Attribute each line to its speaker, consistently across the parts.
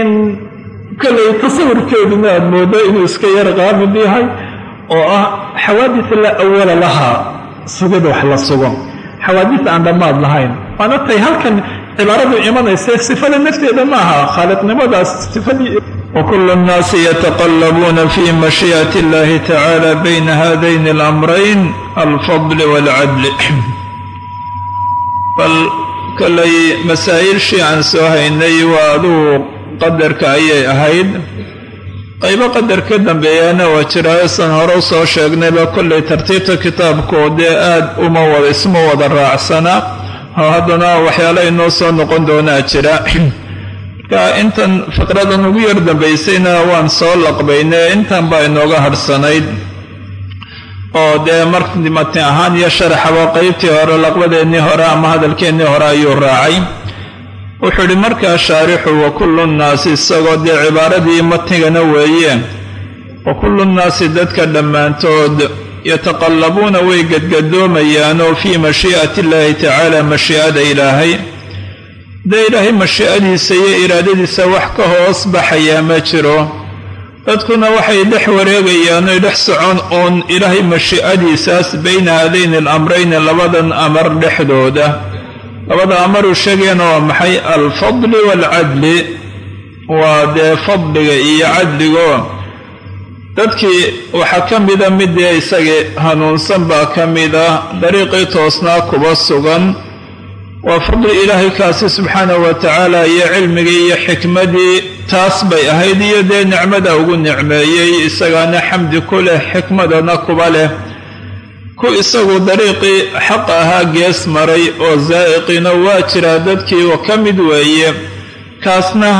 Speaker 1: in kollay tasawurkeeduna aad moodo inuu iska yar qaamid yahay oo ah xawaadis la awala lahaa sugid wax la sugo xawaadis aan dhammaad lahayn waana tay halkan cibaaradu imanaysa sifada nafteeda maaha khaaliqnimadaas sifadii
Speaker 2: وكل الناس يتقلبون في مشيئة الله تعالى بين هذين الأمرين الفضل والعدل bal kolay masaa'ilshii aan soo haynay waa aduu qadarka ayay ahayd. Qaybo qadar ka dambeeyaana waa jiraayo san hore u soo sheegnayba kollay tartiibta kitaabku dee aad uma wada isma wada raacsana. Oo haddana waxyaala inoo soo noqon doonaa jira. Marka intan fiqradan ugu yar dambaysayna waan soo laqbaynay intan baa inooga hadhsanayd oo dee marmati ahaan iyo sharaxaba qeybtii hore laqbadeennii hore ama hadalkeennii hore ayuu raacay wuxuu idhi markaa shaarixu wa kullu nnaasi isagoo dee cibaaradii matnigana weeye wa kullu nnaasi dadka dhammaantood yataqallabuuna way gadgadoomayaanoo fii mashii'ati illaahi tacaala mashii'ada ilaahay. Dee ilaahay mashii'adiisa iyo iraadadiisa wax ka hoos baxayaa ma jiro. Dadkuna waxay dhex wareegayaan oy dhex socon uun ilaahay mashii'adiisaas bayna haadayni alamrayni labadan amar dhexdooda labada amaruu sheegayana waa maxay alfadli waalcadli waa dee fadliga iyo cadligo dadkii waxaa ka mida midee isagii hanuunsan baa ka mida dariiqii toosnaa kuba sugan. Waa fadli ilaahay kaasi subxaanahu wa tacaala iyo cilmigii iyo xikmadii taas bay ahayd iyo dee nicmada ugu nicmeeyey. Isagaana xamdi ku leh xikmadana kuba leh ku isagu dariiqii xaq ahaa gees maray oo zaa'iqiina waa jiraa dadkii oo ka mid weeye. Kaasna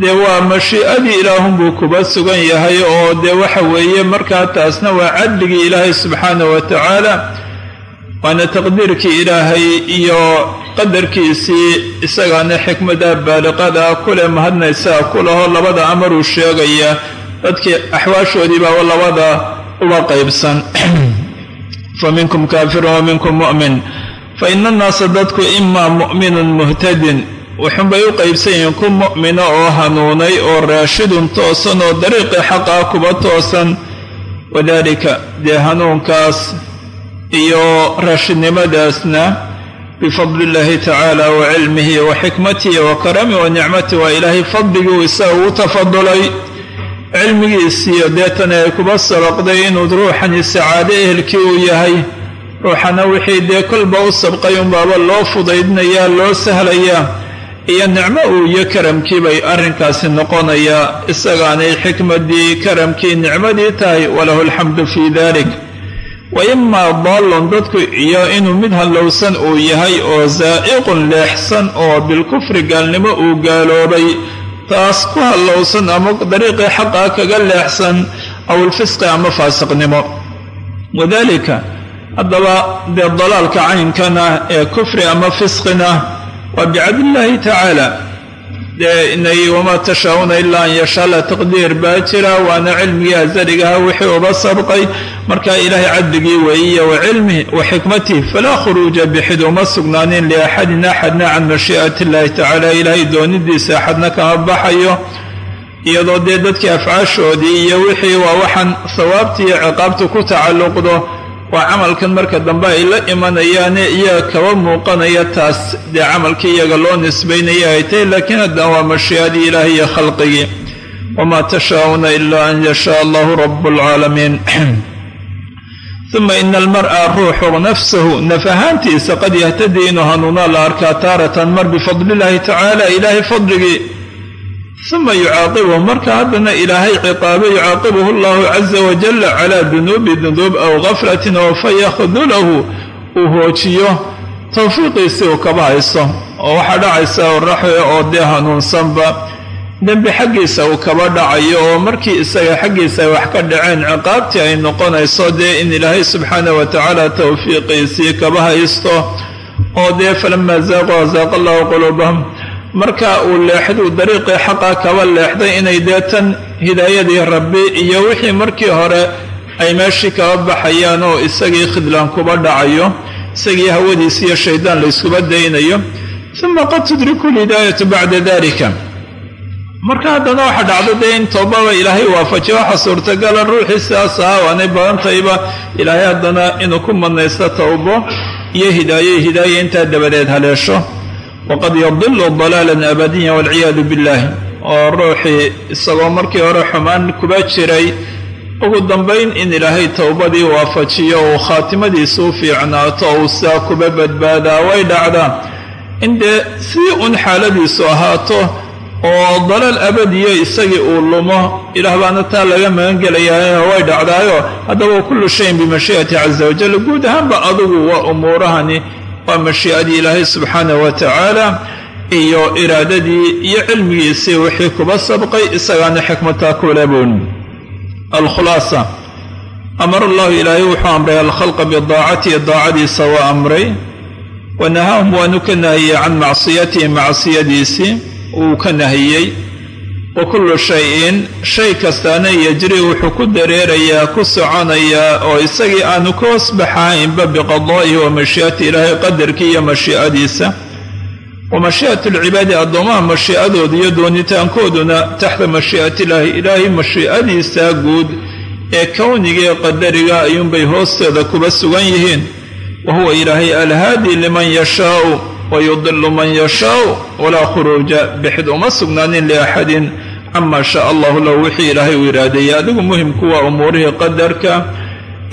Speaker 2: dee waa mashii'adii ilaahunbuu kuba sugan yahay oo dee waxa weeye markaa taasna waa cadligii ilaahay subxaanahu wa tacaala. Waana taqdiirkii ilaahay iyo qadarkiisii isagaana xikmada baaliqada kuleh mahadnaysaa ku laho labada amaruu sheegaya. Dadkii axwaashoodii baaba labada uba qaybsan fa minkum kaafirun wa minkum mu'min fa ina annaasa dadku imaa mu'minun muhtadin wuxunbay u qaybsan yihiin ku mu'mina oo hanuunay oo raashidun toosan oo dariiqii xaqaa kuba toosan wadaalika dee hanuunkaas iyo raashidnimadaasna bifadli illaahi tacaala wa cilmihi wa xikmatihi wa karamihi wa nicmatihi waa ilaahay fadliguu isaga ugu tafadulay cilmigiisiiyo deetana ay kuba sabaqday inuu ruuxani sacaado ehelkii uu yahay. Ruuxana wixii dee kolba u sabqay unbaaba loo fudaydinayaa loo sahlayaa iyo nicmo uu iyo karamkii bay arrinkaasi noqonayaa isagaanay xikmadii karamkii nicmadii tahay walahu alxamdu fii dalik wa imaa daallun dadku iyo inuu mid hallowsan uu yahay oo zaa'iqun leexsan oo bilkufri gaalnimo uu gaaloobay taas ku hallowsan ama dariiqii xaqaa kaga leexsan aw ilfisqi ama faasiqnimo. Wadaalika haddaba dee dalaalka caynkana ee kufri ama fisqina waa bicadlillaahi tacaala dee inay wamaa tashaa'uuna ilaa an yashaala taqdiir. Baa jira waana cilmigii asarigaha wixii uba sabqay. Markaa ilaahay cadligii weeyiya wa cilmihi wa xikmatihi falaa khuruuja bixid uma sugnaanin liaxadin axadna can mashii'ati illaahi tacaala ilaahay doonidiisa axadna kama baxayo. Iyadoo dee dadkii afcaashoodii iyo wixii waa waxaan sawaabtii iyo ciqaabtu ku tacalluqdo waa camalkan marka dambe ay la imanayaane iyaga kaba muuqanaya taas. Dee camalkii iyaga loo nisbaynaya ay tahay laakiin haddana waa mashii'adii ilaahi iyo khalqigii. Wamaa tashaa'uuna ilaa an yashaa allahu rabu alcaalamiin uma ina almar'a ruuxu nafsahu naf ahaantiisa qad yahtadii inuu hanuunaa la arkaa taaratan mar bifadli illaahi tacaala ilaahay fadligii uma yucaaqibuhu marka haddana ilaahay ciqaabe yucaaqibuhu allahu caza wajalla calaa dunuubi dunuub aw gaflatin oo fa yakhdulahu uu hoojiyo. Tawfiiqiisii uu kaba haysto oo waxaa dhacaysa oraxe oo dee hanuunsanba. Dembi xaggiisa uu kaba dhacayo oo markii isaga xaggiisa ay wax ka dhaceen ciqaabtii ay noqonayso dee in ilaahay subxaanah wa tacaala tawfiiqiisii kaba haysto. Oo dee falamaa zaaquu azaaqa allahu quluubahum marka uu leexduu dariiqii xaqa kaba leexday inay dee tan hidaayadii rabbi iyo wixii markii hore ay meeshii kaba baxayaan oo isagii khidlaan kuba dhacayo isagii hawadiisi iyo shaydaan la yskuba daynayo uma qad tudriku lhidaayatu bacda dalika marka haddana waxa dhacdo dee in toobaba ilaahay waafajiyo waxa suurtagala ruuxii sidaas ahaa waanay badantayba ilaahay haddana inuu ku madnaysto towbo iyo hidaaye hidaaya intaa dabadeed haleesho waqad yadilu dalaalan abadiyan walciyaadu billaah oo ruuxii isagoo markii hore xumaan kuba jiray ugu dambayn in ilaahay towbadii waafajiyo uu khaatimadiisa u fiicnaato uu sidaa kuba badbaadaa way dhacdaa. In dee sii un xaaladiisu ahaato oo dalaal abadiyo isagii uu lumo ilaah baana taa laga magangelayaayo way dhacdaayo. Haddaba kullu shayin bimashii'ati caza wajal guud ahaanba adugu waa umuurahani waa mashii'adii ilaahay subxaanahu wa tacaala iyo iraadadii iyo cilmigiisii wixii kuba sabqay isagaana xikmataa kulebuun alkhulaasa. Amara allahu ilaahay wuxuu amray alkhalqa bidaacatihi daacadiisa waa amray. Wa nahaahum waanu ka nahiyey can macsiyatihi macsiyadiisii uu ka nahiyey wa kullu shay-in shay kastaana yejri wuxuu ku dareerayaa ku soconayaa oo isagii aanu ka hoos baxaynba biqadaa'ihi wa mashii'ati ilaahay qadarkii iyo mashii'adiisa. Wa mashii'atu alcibaadi addoomaha mashii'adooda iyo doonitaankooduna taxta mashii'ati illaahi ilaahay mashii'adiisa guud ee kowniga ee qadariga ayuunbay hoosteeda kuba sugan yihiin. Wa huwa ilaahay alhaadi liman yashaau wayudilu man yashaau walaa khuruuja bixid uma sugnaanin liaxadin cama shaa allahu lahu wixii ilaahay uu iraadeeyey adigu muhimku waa umuurihii qadarka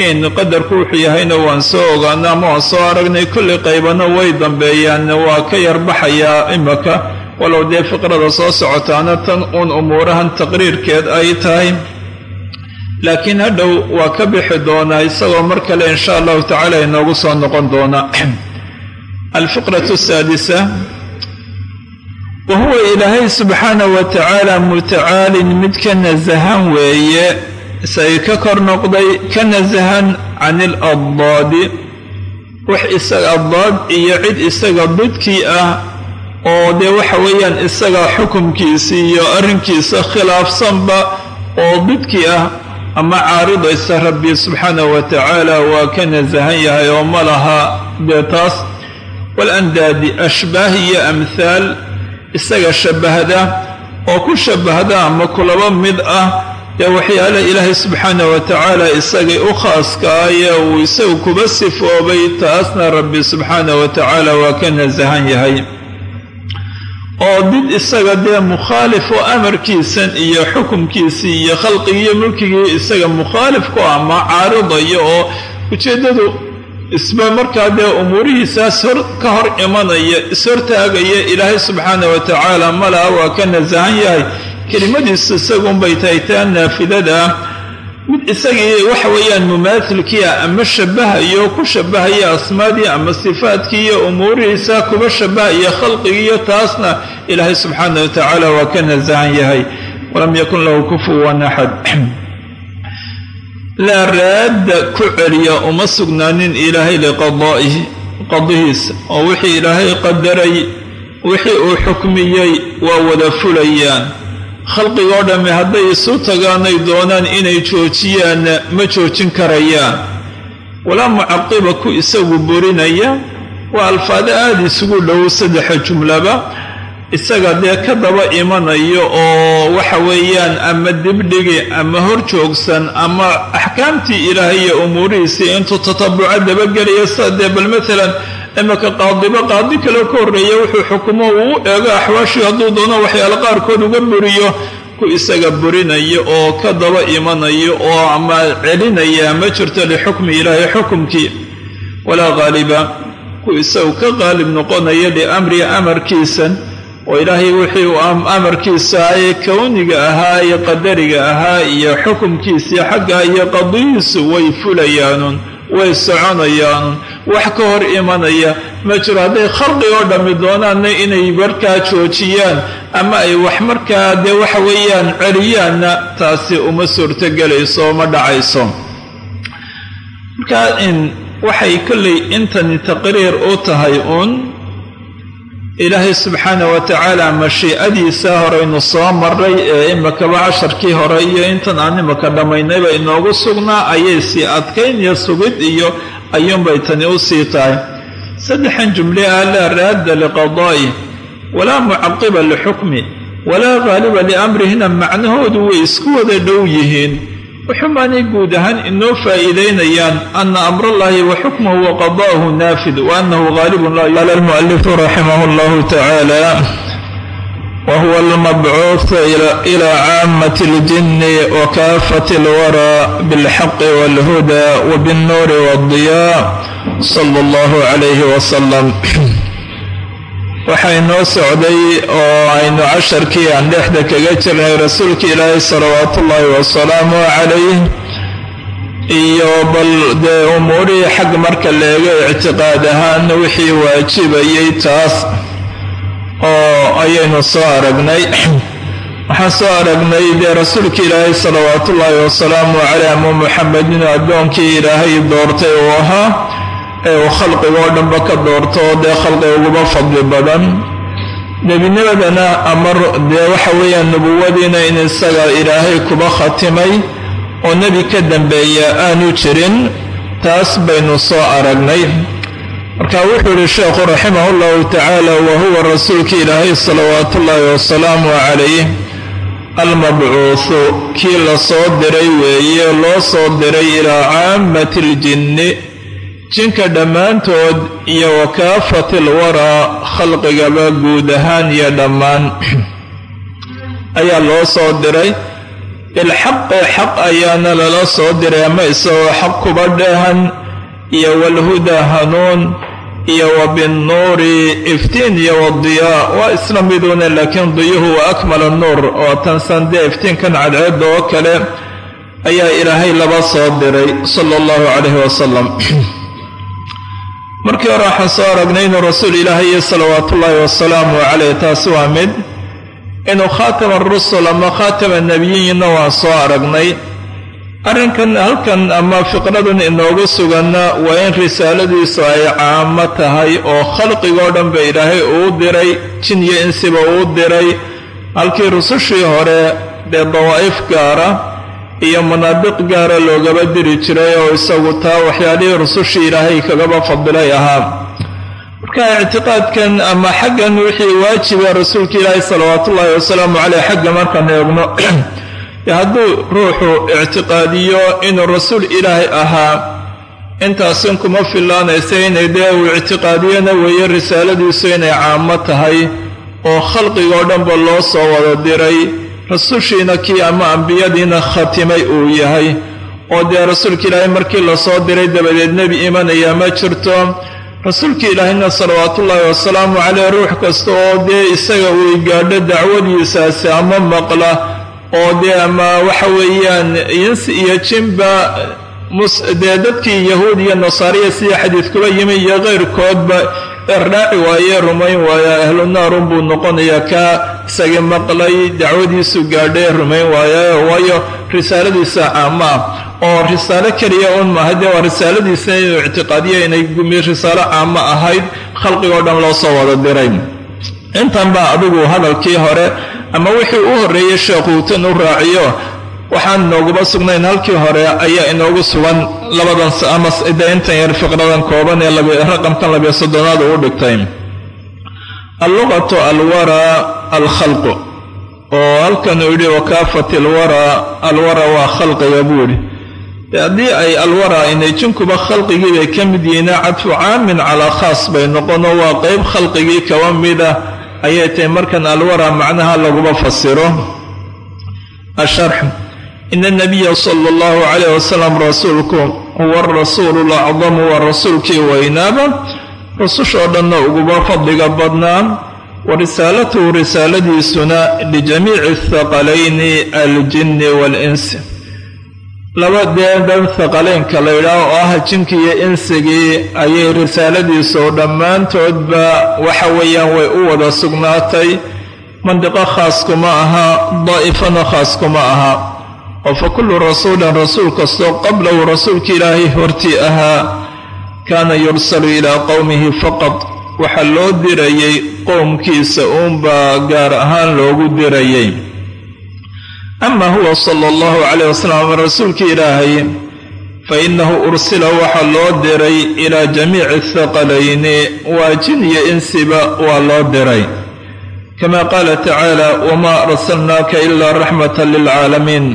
Speaker 2: in qadarku wuxuu yahayna waan soo ogaana ama waan soo aragnay kulli qaybana way dambeeyaan waa ka yarbaxayaa imaka walow dee fiqrada soo socotaana tan uun umuurahan taqriirkeed ay tahay laakiin hadhow waa ka bixi doonaa isagoo mar kale insha allahu tacaala inoogu soo noqon doona alfiqratu asaadisa wa huwa ilaahay subxaanahu wa tacaala mutacaalin mid ka nasahan weeye isagay ka kor noqday ka nasahan can iladdaadi wax isaga addaad iyo cid isaga didkii ah oo dee waxa weeyaan isaga xukumkiisii iyo arrinkiisa khilaafsanba oo didkii ah ama caaridaysa rabbi subxaanahu wa tacaala waa ka nasahan yahay oo ma laha dee taas walandaadi ashbaah iyo amhaal isaga shabbahda oo ku shabbahda ama kulaba mid ah dee waxyaala ilaahay subxaanahu wa tacaala isagay u khaaskaaye uu isagu kuba sifoobay taasna rabbi subxaanahu wa tacaala waa ka nasahan yahay oo did isaga dee mukhaalif oo amarkiisan iyo xukumkiisii iyo khalqigii mulkigii isaga mukhaalif ku ama caaridayo oo ujeeddadu isba markaa dee umuurihiisaas ka hor imanaya ishortaagaya ilaahay subxaanah wa tacaala malaha waa ka nasahan yahay. Kelimadiisu isagunbay tahay taa naafidada. Mid isagii waxa weeyaan mumaathilkiia ama shabahayo ku shabahaya asmaadii ama sifaadkii iyo umuurihiisa kuba shabahaya khalqigiiyo taasna ilaahay subxaanah wa tacaala waa ka nasahan yahay. Walam yakun lahu kufuwan axad laa raadda ku celiya uma sugnaanin ilaahay liqadaa'ihi qadihiisa oo wixii ilaahay qadaray wixii uu xukmiyey waa wada fulayaan. Khalqigoo dhamme hadday isu tagaanay doonaan inay joojiyaanna ma joojin karayaan. Walaa mucaqiba ku isagu burinaya waa alfaado aada isugu dhow saddexa jumlaba isaga dee ka daba imanayo oo waxa weeyaan ama dibdhigi ama hor joogsan ama axkaamtii ilaahay iyo umuurihiisii intuu tatabuco dabagelaya sida dee bal maalan imaka qaadiba qaadi kaleo ka horreeya wuxuu xukumo uu eego axwaashii hadduu doono waxyaalo qaarkood uga buriyo ku isaga burinayo oo ka daba imanayo oo ama celinaya ma jirto lixukmi ilaahay xukumkii. Walaa qaaliba ku isagu ka qaalib noqonaya liamri amarkiisan oo ilaahay wixii uu amarkiisa ee kowniga ahaa iyo qadariga ahaa iyo xukumkiisii xagga iyo qadiyiisu way fulayaanun way soconayaanun wax ka hor imanaya. Ma jiro hadday khalqi oo dhammi doonaanna inay markaa joojiyaan ama ay wax markaa dee waxa weeyaan celiyaanna taasi uma suurtogelayso ma dhacayso. Markaa in waxay kollay intani taqriir u tahay uun ilaahay subxaanah wa tacaala mashiicadiisa horeynu soo maray ee imakaba casharkii hore iyo intan aan imaka dhammaynayba inoogu sugnaa ayay sii adkayn iyo sugid iyo ayuunbay tani u sii tahay. Saddexan jumle ah laa raadda liqadaa'i walaa mucaqiba lixukmi walaa haaliba liamrihina macnahoodu way isku wada dhow yihiin wuxumaanay guud ahaan inoo faa'iidaynayaan ana amrallaahi wa xukmahu wa qada'ahu naafid wa annahu haalibun laa qaala almu'alifu raximah allahu tacaala وهو المبعوث إلى عامة الجن وكافة الورى بالحق والهدى وبالنور والضياء صلى الله عليه وسلم waxaa inoo socday oo aynu casharkii aan dhexda kaga jirnay rasuulka ilaahay salawaatu ullaahi wasalaamu calayh iyo bal dee umuurihii xag marka leega ictiqaad ahaan wixii waajibayay taas oo ayaynu soo aragnay. Waxaan soo aragnay dee rasuulka ilaahay salawaatu ullaahi wasalaamu caleyh ama muxamed inuu addoonkii ilaahay doortay uu ahaa ee khalqigoo dhanba ka doorto dee khalqiga uguba fadli badan. Nebinimadana ama dee waxa weeyaan nubuwadiina in isaga ilaahay kuba khatimay oo nebi ka dambeeya aanu jirin taas baynu soo aragnay. Marka wuxuu yihi sheekhu raximah llahu tacaala wa huwa rasuulka ilaahay salawaatu ullaahi wasalaamu calayh almabcuuhu kii la soo diray weeye loo soo diray ilaa caamati aljinni jinka dhammaantood iyo wakaafati alwaraa khalqigaba guud ahaan iyo dhammaan ayaa loo soo diray. Bilxaqi xaq ayaana lala soo diray ama isagoo xaq kuba dheehan iyo walhudaa hanuun iyo wa binnuuri iftiin iyo wadiyaa waa isla miduuna laakiin diyuhu wa akmal nuur. Oo tansan dee iftiinkan cadceedda oo kale ayaa ilaahay laba soo diray sala allahu calayhi wasalam markii hore waxaan soo aragnay inuu rasuul ilaahay iyo salawaatuullaahi wasalaamu caleyh taasi waa mid inuu khaatima arusul ama khaatima nebiyiinna waan soo aragnay. Arrinkan halkan ama fiqradan inoogu suganna waa in risaaladiisu ay caamo tahay oo khalqigoo dhan ba ilaahay uu diray jin iyo insiba uu diray. Halkii rusushii hore dee dawaa'if gaara iyo manaadiq gaara loogaba diri jiray oo isagu taa waxyaalihii rusushii ilaahay kagaba fadilay ahaa. Marka ictiqaadkan ama xaggan wixii waajiba rasuulka ilaahay salawaatuullaahi wasalaamu caleyh xagga markaan eegno hadduu ruuxu ictiqaadiyo inuu rasuul ilaahay ahaa intaasin kuma fillaanaysa inay dee uu ictiqaadiyona weeye risaaladiisu inay caamo tahay oo khalqigoo dhanba loo soo wada diray rasushiina kii ama ambiyadiina khatimay uu yahay oo dee rasuulka ilaahay markii la soo diray dabadeed nebi imanaya ma jirto. Rasuulka ilaahayna salawaatuullaahi wasalaamu caleyh ruux kasta oo dee isaga uu gaadho dacwadiisaasi ama maqla oo dee ama waxa weeyaan insi iyo jinba dee dadkii yahuud iyo nasaariya sida xadiidkuba yimi iyo keyrkoodba erdhaaci waaye rumayn waaya ahlu naarun buu noqonayaa kaa isagii maqlay dacwadiisu gaadhay rumayn waaya waayo risaaladiisa caama. Ah oo risaalo keliya un maaha dee waa risaaladiisa inuu ictiqaadiyo inay gumi risaalo caamo ahayd khalqigoo dhan loo soo wada diray. Intan baa adigu hadalkii hore ama wixii u horreeyey sheekhu tan u raaciyo waxaan inooguma sugnayn. Halkii hore ayaa inoogu sugan labadan ama intan yar fiqradan kooban ee raqamkan labiyo soddonaad uu dhigtay. Alluqatu alwara alkhalqu oo halkan uu yidhi wakaafat alwara alwara waa khalqiga buu yidhi. Haddii ay alwara inay jinkuba khalqigii bay ka mid yihiin cadfu caamin calaa khaas bay noqono waa qeyb khalqigii kaba mida ayay tahay markan alwara macnaha laguba fasiro. Asharx ina anabiya sala allahu calayh wasalam rasuulku huwa arasuulu lacdamu waa rasuulkii weynaaba rusushoo dhanna uguba fadliga badnaa wa risaalatuhu risaaladiisuna lijamiici athaqalayni aljinni waalinsi laba deedan thaqaleynka la yidhaah oo ah jinkii iyo insigii ayay risaaladiisu dhammaantoodba waxa weeyaan way u wada sugnaatay mandiqo khaas kuma aha daa'ifana khaas kuma aha oo fa kullu rasuulin rasuul kastoo qablahu rasuulka ilaahay hortii ahaa kaana yursalu ilaa qowmihi faqad waxaa loo dirayay qowmkiisa uunbaa gaar ahaan loogu dirayay. Ama huwa sala allahu calayh wasalam rasuulka ilaahay fa innahu ursila waxaa loo diray ilaa jamiici athaqalayni waa jin iyo insiba waa loo diray. Kama qaala tacaala wamaa arsalnaaka ilaa raxmatan lilcaalamiin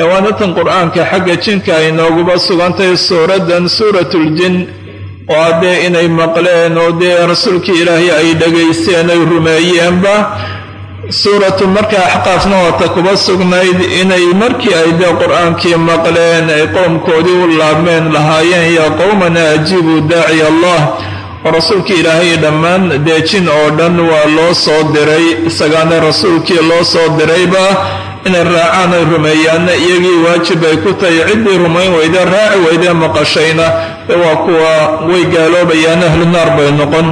Speaker 2: eewaanatan qur'aanka xagga jinka ay nooguba sugantahay suuraddan suuratuljin oo haddee inay maqleen oo dee rasuulkii ilaahay ay dhegaysteen ay rumeeyeenba suuratu markaa axqaafna waata kuba sugnayd inay markii ay dee qur'aankii maqleen ay qowmkoodii u laabmeen lahaayeen yaa qowmana ajiibuu daaciy allah. Oo rasuulkii ilaahay dhammaan dee jin oo dhan waa loo soo diray isagaana rasuulkii loo soo dirayba inay raacaan ay rumeeyaanna iyagii waajib ay ku tahay ciddii rumayn weyde raaci weydee maqashayna. Waa kuwa way gaaloobayaan ahlu naar bay noqon.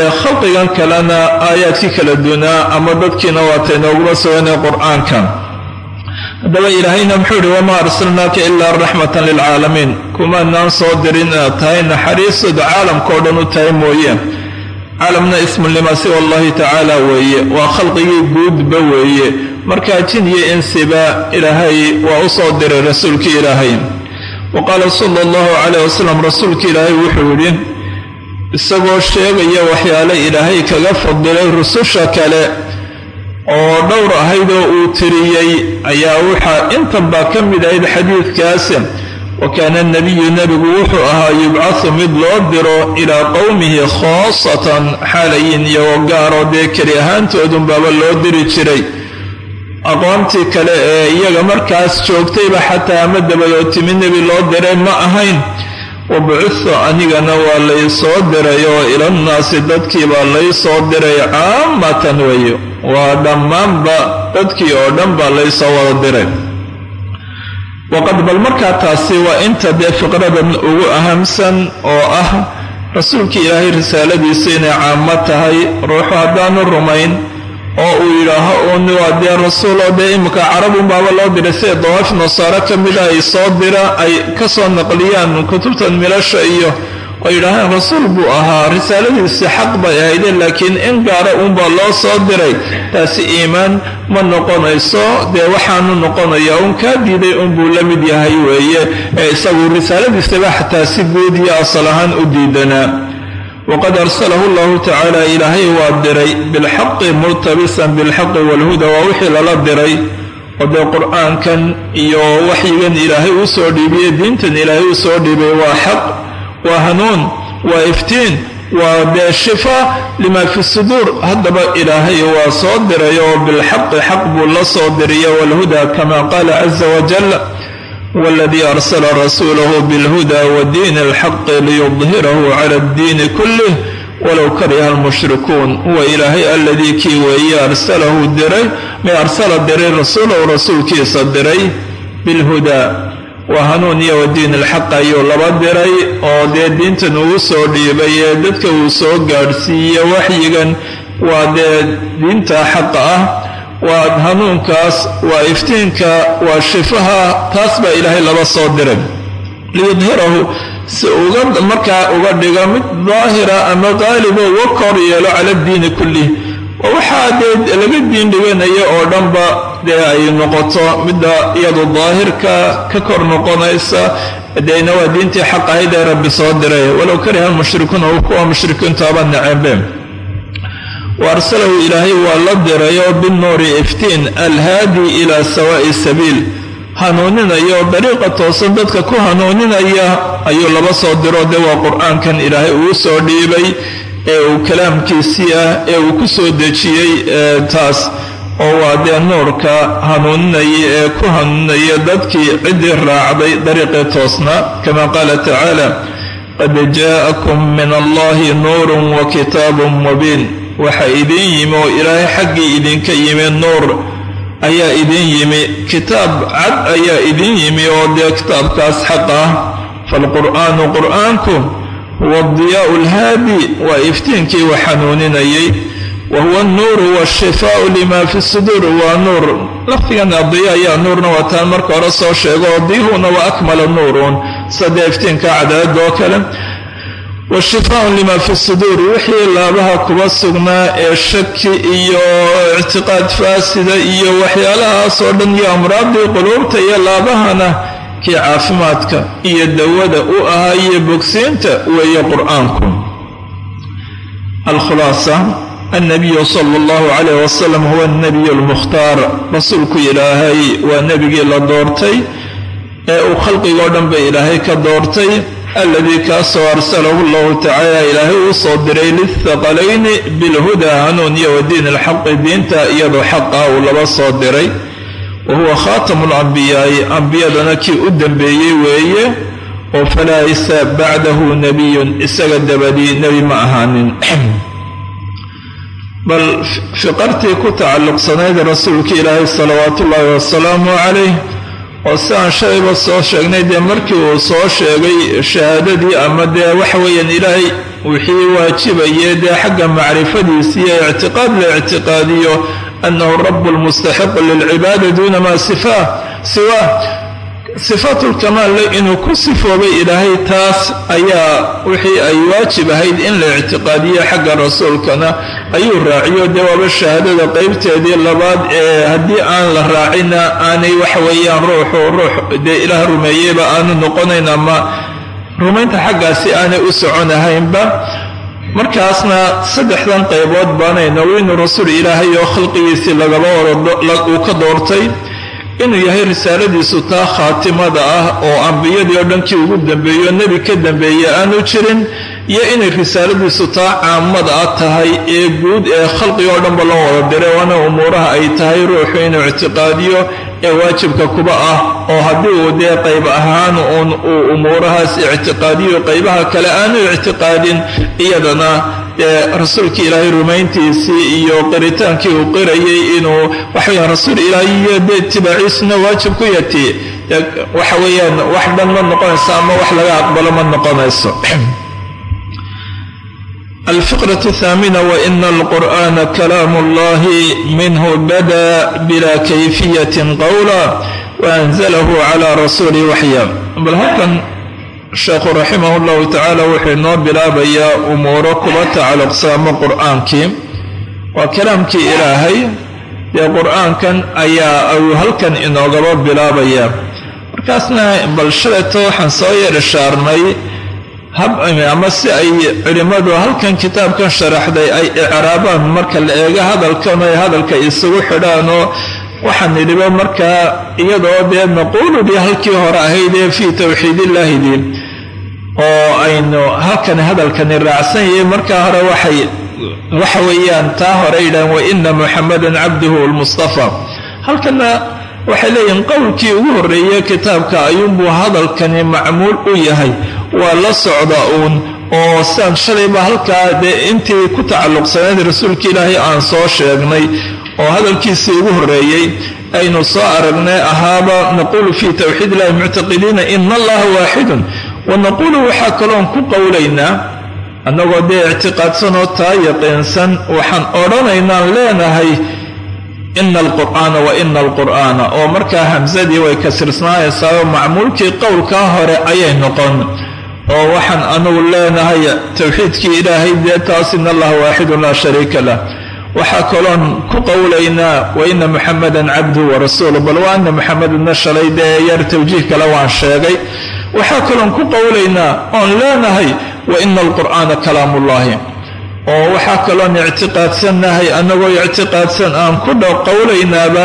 Speaker 2: Ee khalqigan kalena aayaadkii kala dunaa ama dadkiina waatay nooguma suganee qur'aanka haddaba ilaahayna muxuu ihi wamaa arsalnaaka ilaa raxmatan lilcaalamiin kumaanaan soo dirin inaad tahay naxariisood caalamkao dhan u tahay mooye. Caalamna ismun lima siwa allahi tacaala weeye. Waa khalqigii guudba weeye markaa jin iyo insiba ilaahay waa u soo diray rasuulkii ilaahay. Wa qaala sala allahu calayh wasalam rasuulkii ilaahay wuxuu yidhi isagoo sheegaya waxyaale ilaahay kaga fadilay rususha kale oo dhowr ahayd oo uu tiriyey ayaa waxaa intanbaa ka mid ahayd xadiidkaas wa kaana nebiyu nebigu wuxuu ahaa yubcahu mid loo diro ilaa qowmihi khaasatan xaalayin iyagoo gaaroo dee keli ahaantoodunbaaba loo diri jiray aqoontii kale ee iyaga markaas joogtayba xataa ama dabadood timi nebi loo diray ma ahayn. Wa bucitu anigana waa lay soo diray oo ilannaasi dadkii baa lay soo diray caamatan weeye. Waa dhammaanba dadkii oo dhan baa lay soo wada diray. Waqad bal markaa taasi waa inta dee fiqradan ugu ahamsan oo ah rasuulkii ilaahay risaaladiisa inay caamo tahay ruuxu haddaanu rumayn oo uu yidhaaho uun waa dee rasuuloo dee imika carabunbaaba loo diray sida dawaaf nasaare ka mida ay soo dira ay ka soo naqliyaan kutubtan milasha iyo oo yidhaahaan rasuul buu ahaa risaaladiisi xaq bay ahayde laakiin in gaara uunbaa loo soo diray taasi iimaan ma noqonayso dee waxaanu noqonayaa uun kaa diiday unbuu la mid yahay weeye ee isagu risaaladiisaba xataa si guud iyo asal ahaan u diidanaa waqad arsalahu llahu tacaala ilaahay waa diray bilxaqi murtabisan bilxaqi waalhuda waa wixii lala diray oo dee qur'aankan iyo waxyigan ilaahay uu soo dhiibiyey diintan ilaahay uu soo dhiibay waa xaq waa hanuun waa iftiin waa dee lima fi suduur haddaba ilaahay waa soo diray oo bilxaqi xaq buu la soo diriya waalhuda kama qaala caza wajal waladii arsala rasuulahu bilhuda wadiini alxaqi liyudhirahu cala addiini kullih walow kariha almushrikuun wa ilaahay aladii kii weeye arsalahu diray may arsala diray rasuulahu rasuulkiisa diray bilhudaa waa hanuun iyo wadiin alxaq ayuu laba diray oo dee diintan uu soo dhiibay ee dadka uu soo gaadhsiiye waxyigan waa dee diinta xaqa ah waa hanuunkaas waa iftiinka waa shifaha taas baa ilaahay laba soo diray liyudhirahu si uga markaa uga dhigo mid daahira ama qaalibo uga kor yeelo cala diini kullih oo waxaa dee laga diin dhiganayo oo dhanba dee ay noqoto midda iyadu daahirka ka kor noqonaysa deena waa diintii xaq ahayd ee rabbi soo diray. Walow kariha almushrikuuna kuwa mushrikiintaaba nacebe wa arsalahu ilaahay waa la dirayoo binnuuri iftiin alhaadi ilaa sawaa'i sabiil. Hanuuninaya oo dariiqa toosan dadka ku hanuuninaya ayuu laba soo diro. Dee waa qur'aankan ilaahay uu soo dhiibay ee uu kalaamkiisii ah ee uu ku soo dejiyey taas. Oo waa dee nuurka hanuuninaya ee ku hanuuninaya dadkii ciddii raacday dariiqii toosna. Kama qaala tacaala qad jaa'akum min allahi nuurun wa kitaabun mubiin waxaa idiin yimi oo ilaahay xaggii idinka yimi nuur ayaa idin yimi kitaab cad ayaa idin yimi oo dee kitaabkaas xaq ah. Faalqur'aanu qur'aanku huwa diyaa'u alhaadi waa iftiinkii wax hanuuninayay wa huwa alnuuru waashifaa'u lima fi suduur waa nuur. Lafdigan adiya ayaa nuurna wataan marka hore soo sheego oo diyuhuna waa akmala nuurun. Sida dee iftiinka cadaad oo kale wa lima fi suduur wixii laabaha kuba sugnaa ee shaki iyo ictiqaad faasida iyo waxyaalahaas oo dhan iyo amraadii quluubta iyo laabahana kii caafimaadka iyo dawada u ahaa iyo bogsiinta weeye qur'aanku alkhulaasa annabiyu sala allahu calayh wasalam huwa alnabiyu almukhtaar rasuulku ilaahay waa nebigii la doortay ee uu khalqigoo dhan ba ilaahay ka doortay alladii kaasoo arsalahu allahu tacaala ilaahay uu soo diray lilthaqalayni bilhudaa hanuun iyo wadiin alxaqi diinta iyadoo xaqa uu laba soo diray wa huwa khaatamu alambiyaai ambiyadana kii u dambeeyey weeye oo falaa isa bacdahu nebiyun isaga dabadii nebi ma ahaanin bal fiqartii ku tacalluqsanayd rasuulka ilaahay salawaatu ullaahi wasalaamu calayh oo si aan shalayba soo sheegnay dee markii uu soo sheegay shahaadadii ama dee waxa weeyaan ilaahay wixii waajibayee dee xagga macrifadiisi iyo ictiqaad la ictiqaadiyo annahu rabu lmustaxiqu lilcibaada duuna maa siwaa sifaatulkamaalle inuu ku sifoobay ilaahay taas ayaa wixii ay waajib ahayd in la ictiqaadiyo xagga rasuulkana. Ayuu raaciyo dee waaba shahaadada qeybteedii labaad ee haddii aan la raacina aanay waxa weeyaan ruuxu ruux dee ilaah rumeeyeyba aanu noqonayn ama rumaynta xaggaasi aanay u soconahaynba markaasna saddexdan qaybood baanay inuu rasuul ilaahay oo khalqigiisii lagaba wada uu ka doortay inuu yahay risaaladiisu taa khaatimada ah oo ambiyadii oo dhankii ugu dambeeyo nebi ka dambeeye aanu jirin iyo inay risaaladiisu taa caamada ah tahay ee guud ee khalqiga oo dhanba loo wada diray waana umuuraha ay tahay ruuxu inuu ictiqaadiyo ee waajibka kuba ah oo haddii uu dee qayb ahaan uun uu umuurahaas ictiqaadiyo qaybaha kale aanu ictiqaadin iyadana dee rasuulka ilaahay rumayntiisii iyo qiritaankii uu qirayay inuu waxaweyaan rasuul ilaahay iyo dee itibaaciisuna waajib ku yati waxa weeyaan wax dhan ma noqonayso ama wax laga aqbalo ma noqonayso الفقرة الثامنة وإن القرآن كلام الله منه بدا بلا كيفية قولا وأنزله على رسول وحيا بل هكذا sheekhu raximah llahu tacaala wuxuu inoo bilaabayaa umuuro kuba tacalluqsaamo qur'aankii. Waa kalaamkii ilaahay. Dee qur'aankan ayaa uu halkan inoogaba bilaabayaa. Markaasna balshaleto waxaan soo yeedhashaarnay ama si ay culimmadu halkan kitaabkan sharaxday ay icraabaan marka la eego hadalkan ay hadalka isugu xidhaanoo waxaan nidhibo markaa iyadoo dee naquulu dii halkii hore ahaydee fii towxiid illaahi diin oo aynu halkan hadalkani raacsan yahay markaa hore waxay waxa weeyaan taa hore yidhahan wa ina muxamadan cabduhu lmustafa halkana waxay leeyihiin qowlkii ugu horreeye kitaabka ayuunbuu hadalkani macmuul u yahay. Waa la socda uun oo siaan shalayba halkaa dee intii ku tacalluqsanayd rasuulka ilaahay aan soo sheegnay oo hadalkiisii ugu horreeyey aynu soo aragnay ahaaba naquulu fii towxiid illahi muctaqidiina ina allaha waaxidun wa naquulu waxaa kaloon ku qowlaynaa annagoo dee ictiqaadsanoo taa yaqiinsan waxaan odhanaynaan leenahay ina alqur'aana wa ina alqur'aana. Oo markaa hamsadii way kasirsnaanaysaa macmuulkii qowlkaa hore ayay noqon. Oo waxaan anugu leenahay towxiidkii ilaahay dee taas in allaha waaxidun laa shariika lah. Waxaa kaloon ku qowlaynaa wa ina muxamadan cabduhu wa rasuulu bal wa ana muxamedana shalay dee yar towjiih kale waan sheegay waxaa kaloon ku qowlaynaa oon leenahay wa ina alqur'aana kalaamullahi oo waxaa kaloon ictiqaadsannahay annagoo ictiqaadsan aan ku qowlaynaaba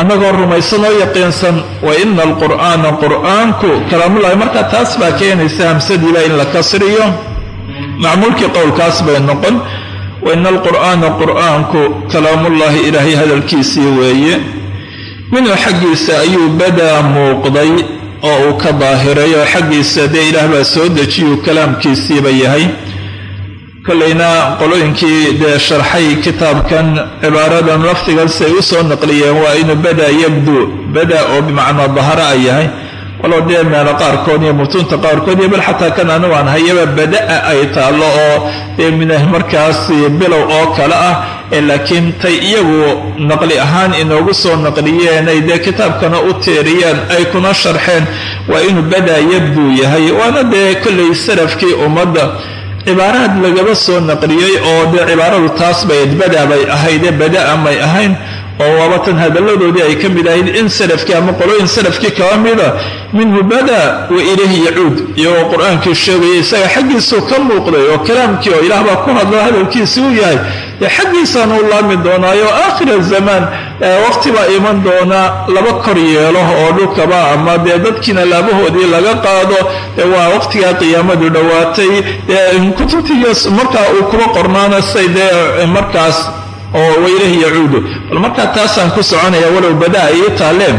Speaker 2: annagoo rumaysan oo yaqiinsan wa ina alqur'aana qur'aanku kalaamullahi marka taas baa keenaysa hamsadiiba in la kasriyo. Macmuulkii qowlkaas bay noqon. Wa ina alqur'aana qur'aanku kalaamullahi ilaahay hadalkiisii weeye. Minhu xaggiisa ayuu badaa muuqday oo uu ka daahiray xaggiisa dee ilaah baa soo dejiyuu kalaamkiisiiba yahay. Kollayna qolooyinkii dee sharxay kitaabkan cibaaradan lafdigan siay u soo naqliyeen waa inuu bada yabdu bada oo bimacnaa dahara a yahay. Walow dee meelo qaarkood iyo mutuunta qaarkood iyo bal xataa kan anigu aan hayaba bada'a ay taallo oo dee minah markaas bilow oo kale ah laakiin tay iyagu naqli ahaan inoogu soo naqliyeen ay dee kitaabkana u teeriyeen ay kuna sharxeen waa inuu bada yabdu yahay. Waana dee kollay salafkii ummadda cibaaraad lagaba soo naqliyey oo dee cibaaradu taas bay bada bay ahaydee bada'a may ahayn oo waabatan hadalladoodii ay ka mid ahayd in salafkii ama qolooyin salafkii kaba mida minhu bada wa ilayhi yacuud iyagoo qur'aankii sheegaya isaga xaggiisuu ka muuqday oo kalaamkii oo ilaah baa ku hadlo hadalkiisi u yahay dee xaggiisaanu u laami doonaayo aakhira zamaan waqti baa iman doona laba kor yeelo oo dhulkaba ama dee dadkiina laabahoodii laga qaado waa waqtigaa qiyaamadu dhowaatay kutubtiiyo markaa uu kuba qornaana say dee markaas oo weylahi yacuudu bal markaa taasaan ku soconaya walow badaa ii taaleen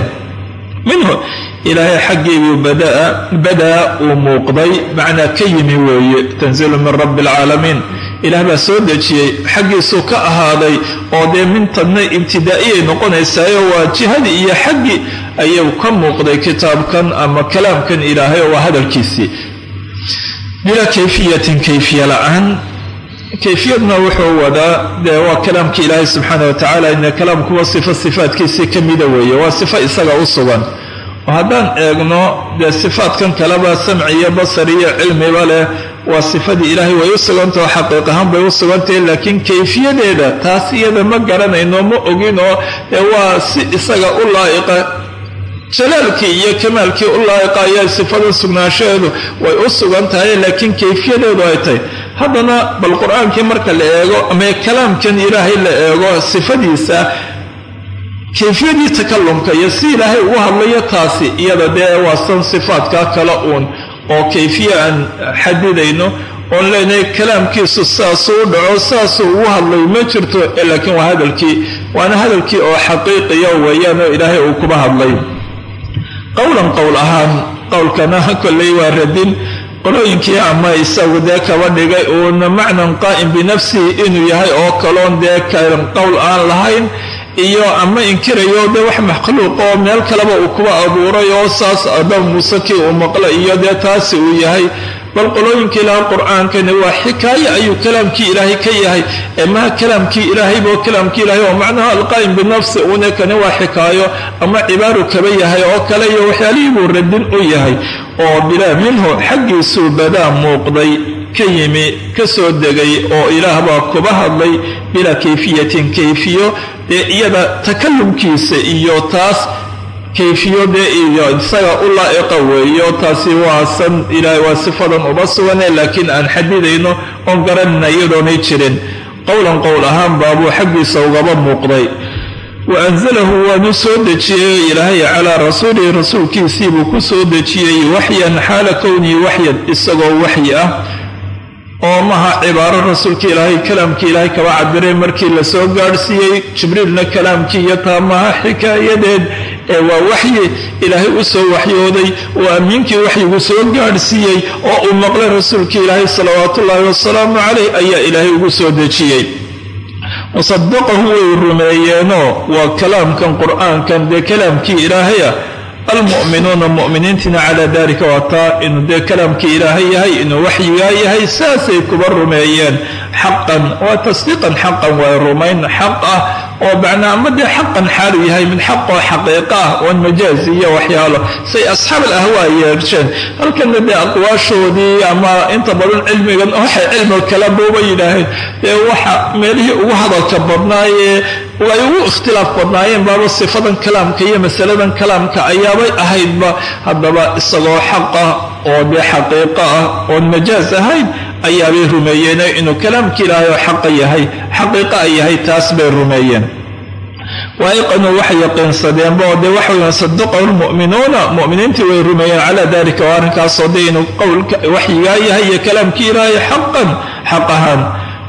Speaker 2: minhu. Ilaahay xaggiibuu badaa uu muuqday macnaa ka yimi weeye tanziilu min rabbi alcaalamiin ilaah baa soo dejiyey xaggiisuu ka ahaaday oo dee mintadna ibtidaa'iyay noqonaysaayo waa jihadii iyo xaggii ayuu ka muuqday kitaabkan ama kalaamkan ilaahay oo waa hadalkiisii. Bilaa kayfiyatin kayfiya la'aan kayfiyadna wuxuu wadaa dee waa kalaamka ilaahay subxaana watacaala ina kalaamkuwa sifo sifaadkiisii ka mida weeye waa sifo isaga u sugan. Haddaan eegno dee sifaadkan kaleba samci iyo basar iyo cilmiba leh waa sifadii ilaahay way u sugantao xaqiiq ahaan bay u sugantahay laakiin kayfiyadeeda taas iyada ma garanayno ma ogin oo waa si isaga u laa'iqa jalaalkii iyo kamaalkii u laa'iqa ayaa sifada sugnaanshaheedu way u sugan tahay laakiin kayfiyadeedu ay tahay haddana bal qur'aankii marka la eego ama kalaamkan ilaahay la eego sifadiisa kayfiyadii takalumka iyo si ilaahay ugu hadlayo taasi iyada dee waa san sifaadkaa kale uun oo kayfiya aan xadidayno oon leenahay kalaamkiisu saasuu u dhaco saasuu ugu hadlay ma jirto laakiin waa hadalkii waana hadalkii oo xaqiiqiya weeyaan oo ilaahay uu kuba hadlay. Qowlan qowl ahaan qowlkana kolley waa radin qolooyinkii ama isagu dee kaba dhigay uuna macnan qaa'im binafsihi inuu yahay oo kaloon dee qowl aan lahayn iyo ama inkirayo dee wax makhluuq oo meel kaleba uu kuba abuuray oo saas adab muuse kii uu maqla iyo dee taasi uu yahay bal qolooyinkii ilaha qur'aankani waa xikaaye ayuu kalaamkii ilaahay ka yahay. Ee maha kalaamkii ilaahaybo kalaamkii ilahay oo macnaha alqaa'im binafsi uune kani waa xikaayo ama cibaaru kaba yahay oo kale iyo waxyaalihii buu radin u yahay oo bilaa minhu xaggiisuu badaa muuqday ka yimi ka soo degay oo ilaah baa kuba hadlay bilaa kayfiyatin kayfiyo dee iyada takalumkiisa iyo taas kayfiyo dee iyo isaga u laa'iqa weeyo taasi waa san ilahay waa sifadan uba sugane laakiin aan xadidayno oon garanayna iyadoonay jirin. Qowlan qowl ahaan baabuu xaggiisa ugaba muuqday. Wa anzalahu waanu soo dejiyey ilaahay calaa rasuulihi rasuulkiisiibuu ku soo dejiyey waxyan xaala kownii waxyan isagoo waxyi ah oo maha cibaaro rasuulka ilaahay kalaamkii ilaahay kaba cabiray markii la soo gaadhsiiyey jibriilna kalaamkii iyo taa maha xikaayadeed ee waa waxyi ilaahay u soo waxyooday oo amiinkii waxyigu soo gaadhsiiyey oo uu maqlay rasuulkii ilaahay salawaatu ullaahi wasalaamu calayh ayaa ilaahay ugu soo dejiyey. Wasadaqahu way rumeeyeenoo waa kalaamkan qur'aankan dee kalaamkii ilaahaya almu'minuuna mu'miniintiina calaa dalika waa inuu dee kalaamkii ilaahay yahay inuu waxyigaa yahay saasay kuba rumeeyeen. Xaqan waa tasdiiqan xaqan waa rumayn xaq ah oo macnaa ama xaqan xaalu yahay mid xaqoo xaqiiqa ah oon majaazi iyo waxyaalo say asxaab alahwaa yeersheen halkana dee aqwaashoodii ama inta badan cilmigan waxay cilmi kala buuba yidhaaheen dee waxa meelihii ugu hadalka badnaayee ay ugu ikhtilaaf badnaayeen baaba sifadan kalaamka iyo masaladan kalaamka ayaabay ahaydba haddaba isagoo xaqah oo dee xaqiiqo ah oon majaaz ahayn ayaabay rumeeyeen inuu kalaamka ilaahay oo xaqa yahay xaqiiqa a yahay taas bay rumeeyeen. Waayiqanuu waxay yaqiinsadeenba dee waxa weya sadaqahu lmu'minuuna mu'miniintii way rumeeyeen calaa dalika oo arrinkaasoo dee inuu qowlka waxyigaa yahay iyo kalaamkii ilaahay xaqan xaq ahaan.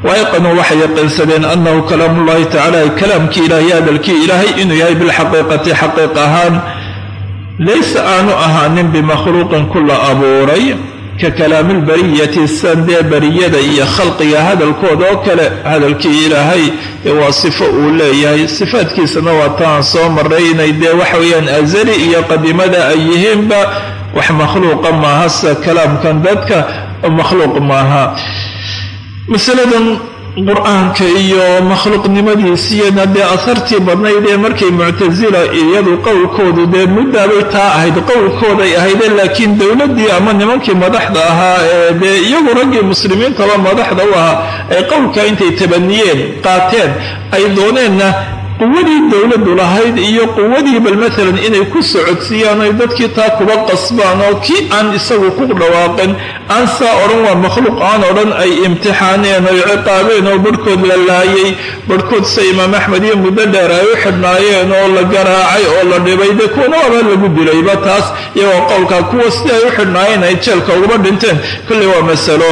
Speaker 2: Waayiqanuu waxay yaqiinsadeen annahu kalaamullahi tacala kalaamkii ilaahay hadalkii ilaahay inuu yahay bilxaqiiqati xaqiiq ahaan. Laysa aanu ahaanin bimakhluuqin ku la abuuray ka kalaamilbariyati sandee bariyada iyo khalqiga hadalkooda oo kale hadalkii ilaahay waa sifo uu leeyahay. Sifaadkiisana waa taan soo maray inay dee waxa weeyaan azali iyo qadimada ay yihiinba wax makhluuqa maaha sida kalaamkan dadka makhluuq maaha. Masaladan qur'aanka iyo makhluuqnimadiisiyana dee asartii badnayd ee markay muctasila iyadu qowlkoodu dee muddaabay taa ahayd qowlkooday ahayde laakiin dowladdii ama nimankii madaxda ahaa ee dee iyagu raggii muslimiintaba madaxda u ahaa ay qowlka intay tabaniyeen qaateen ay dooneenna quwadii dowladdu lahayd iyo quwadii bal maalan inay ku socodsiiyaan oy dadkii taa kuba qasbaan oo kii aan isagu ku dhawaaqin aan saa odhan waa makhluuq aan odhan ay imtixaaneen oy ciqaabeen oo barhkood la laayay barhkood sida imaam axmed iyo muddo dheer ay u xidhnaayeen oo la garaacay oo la dhibay dee kuwana waaba lagu dilayba taas iyagoo qowlka kuwa sida ay u xidhnaayeen ay jeelka ugaba dhinteen. Kolley waa masalo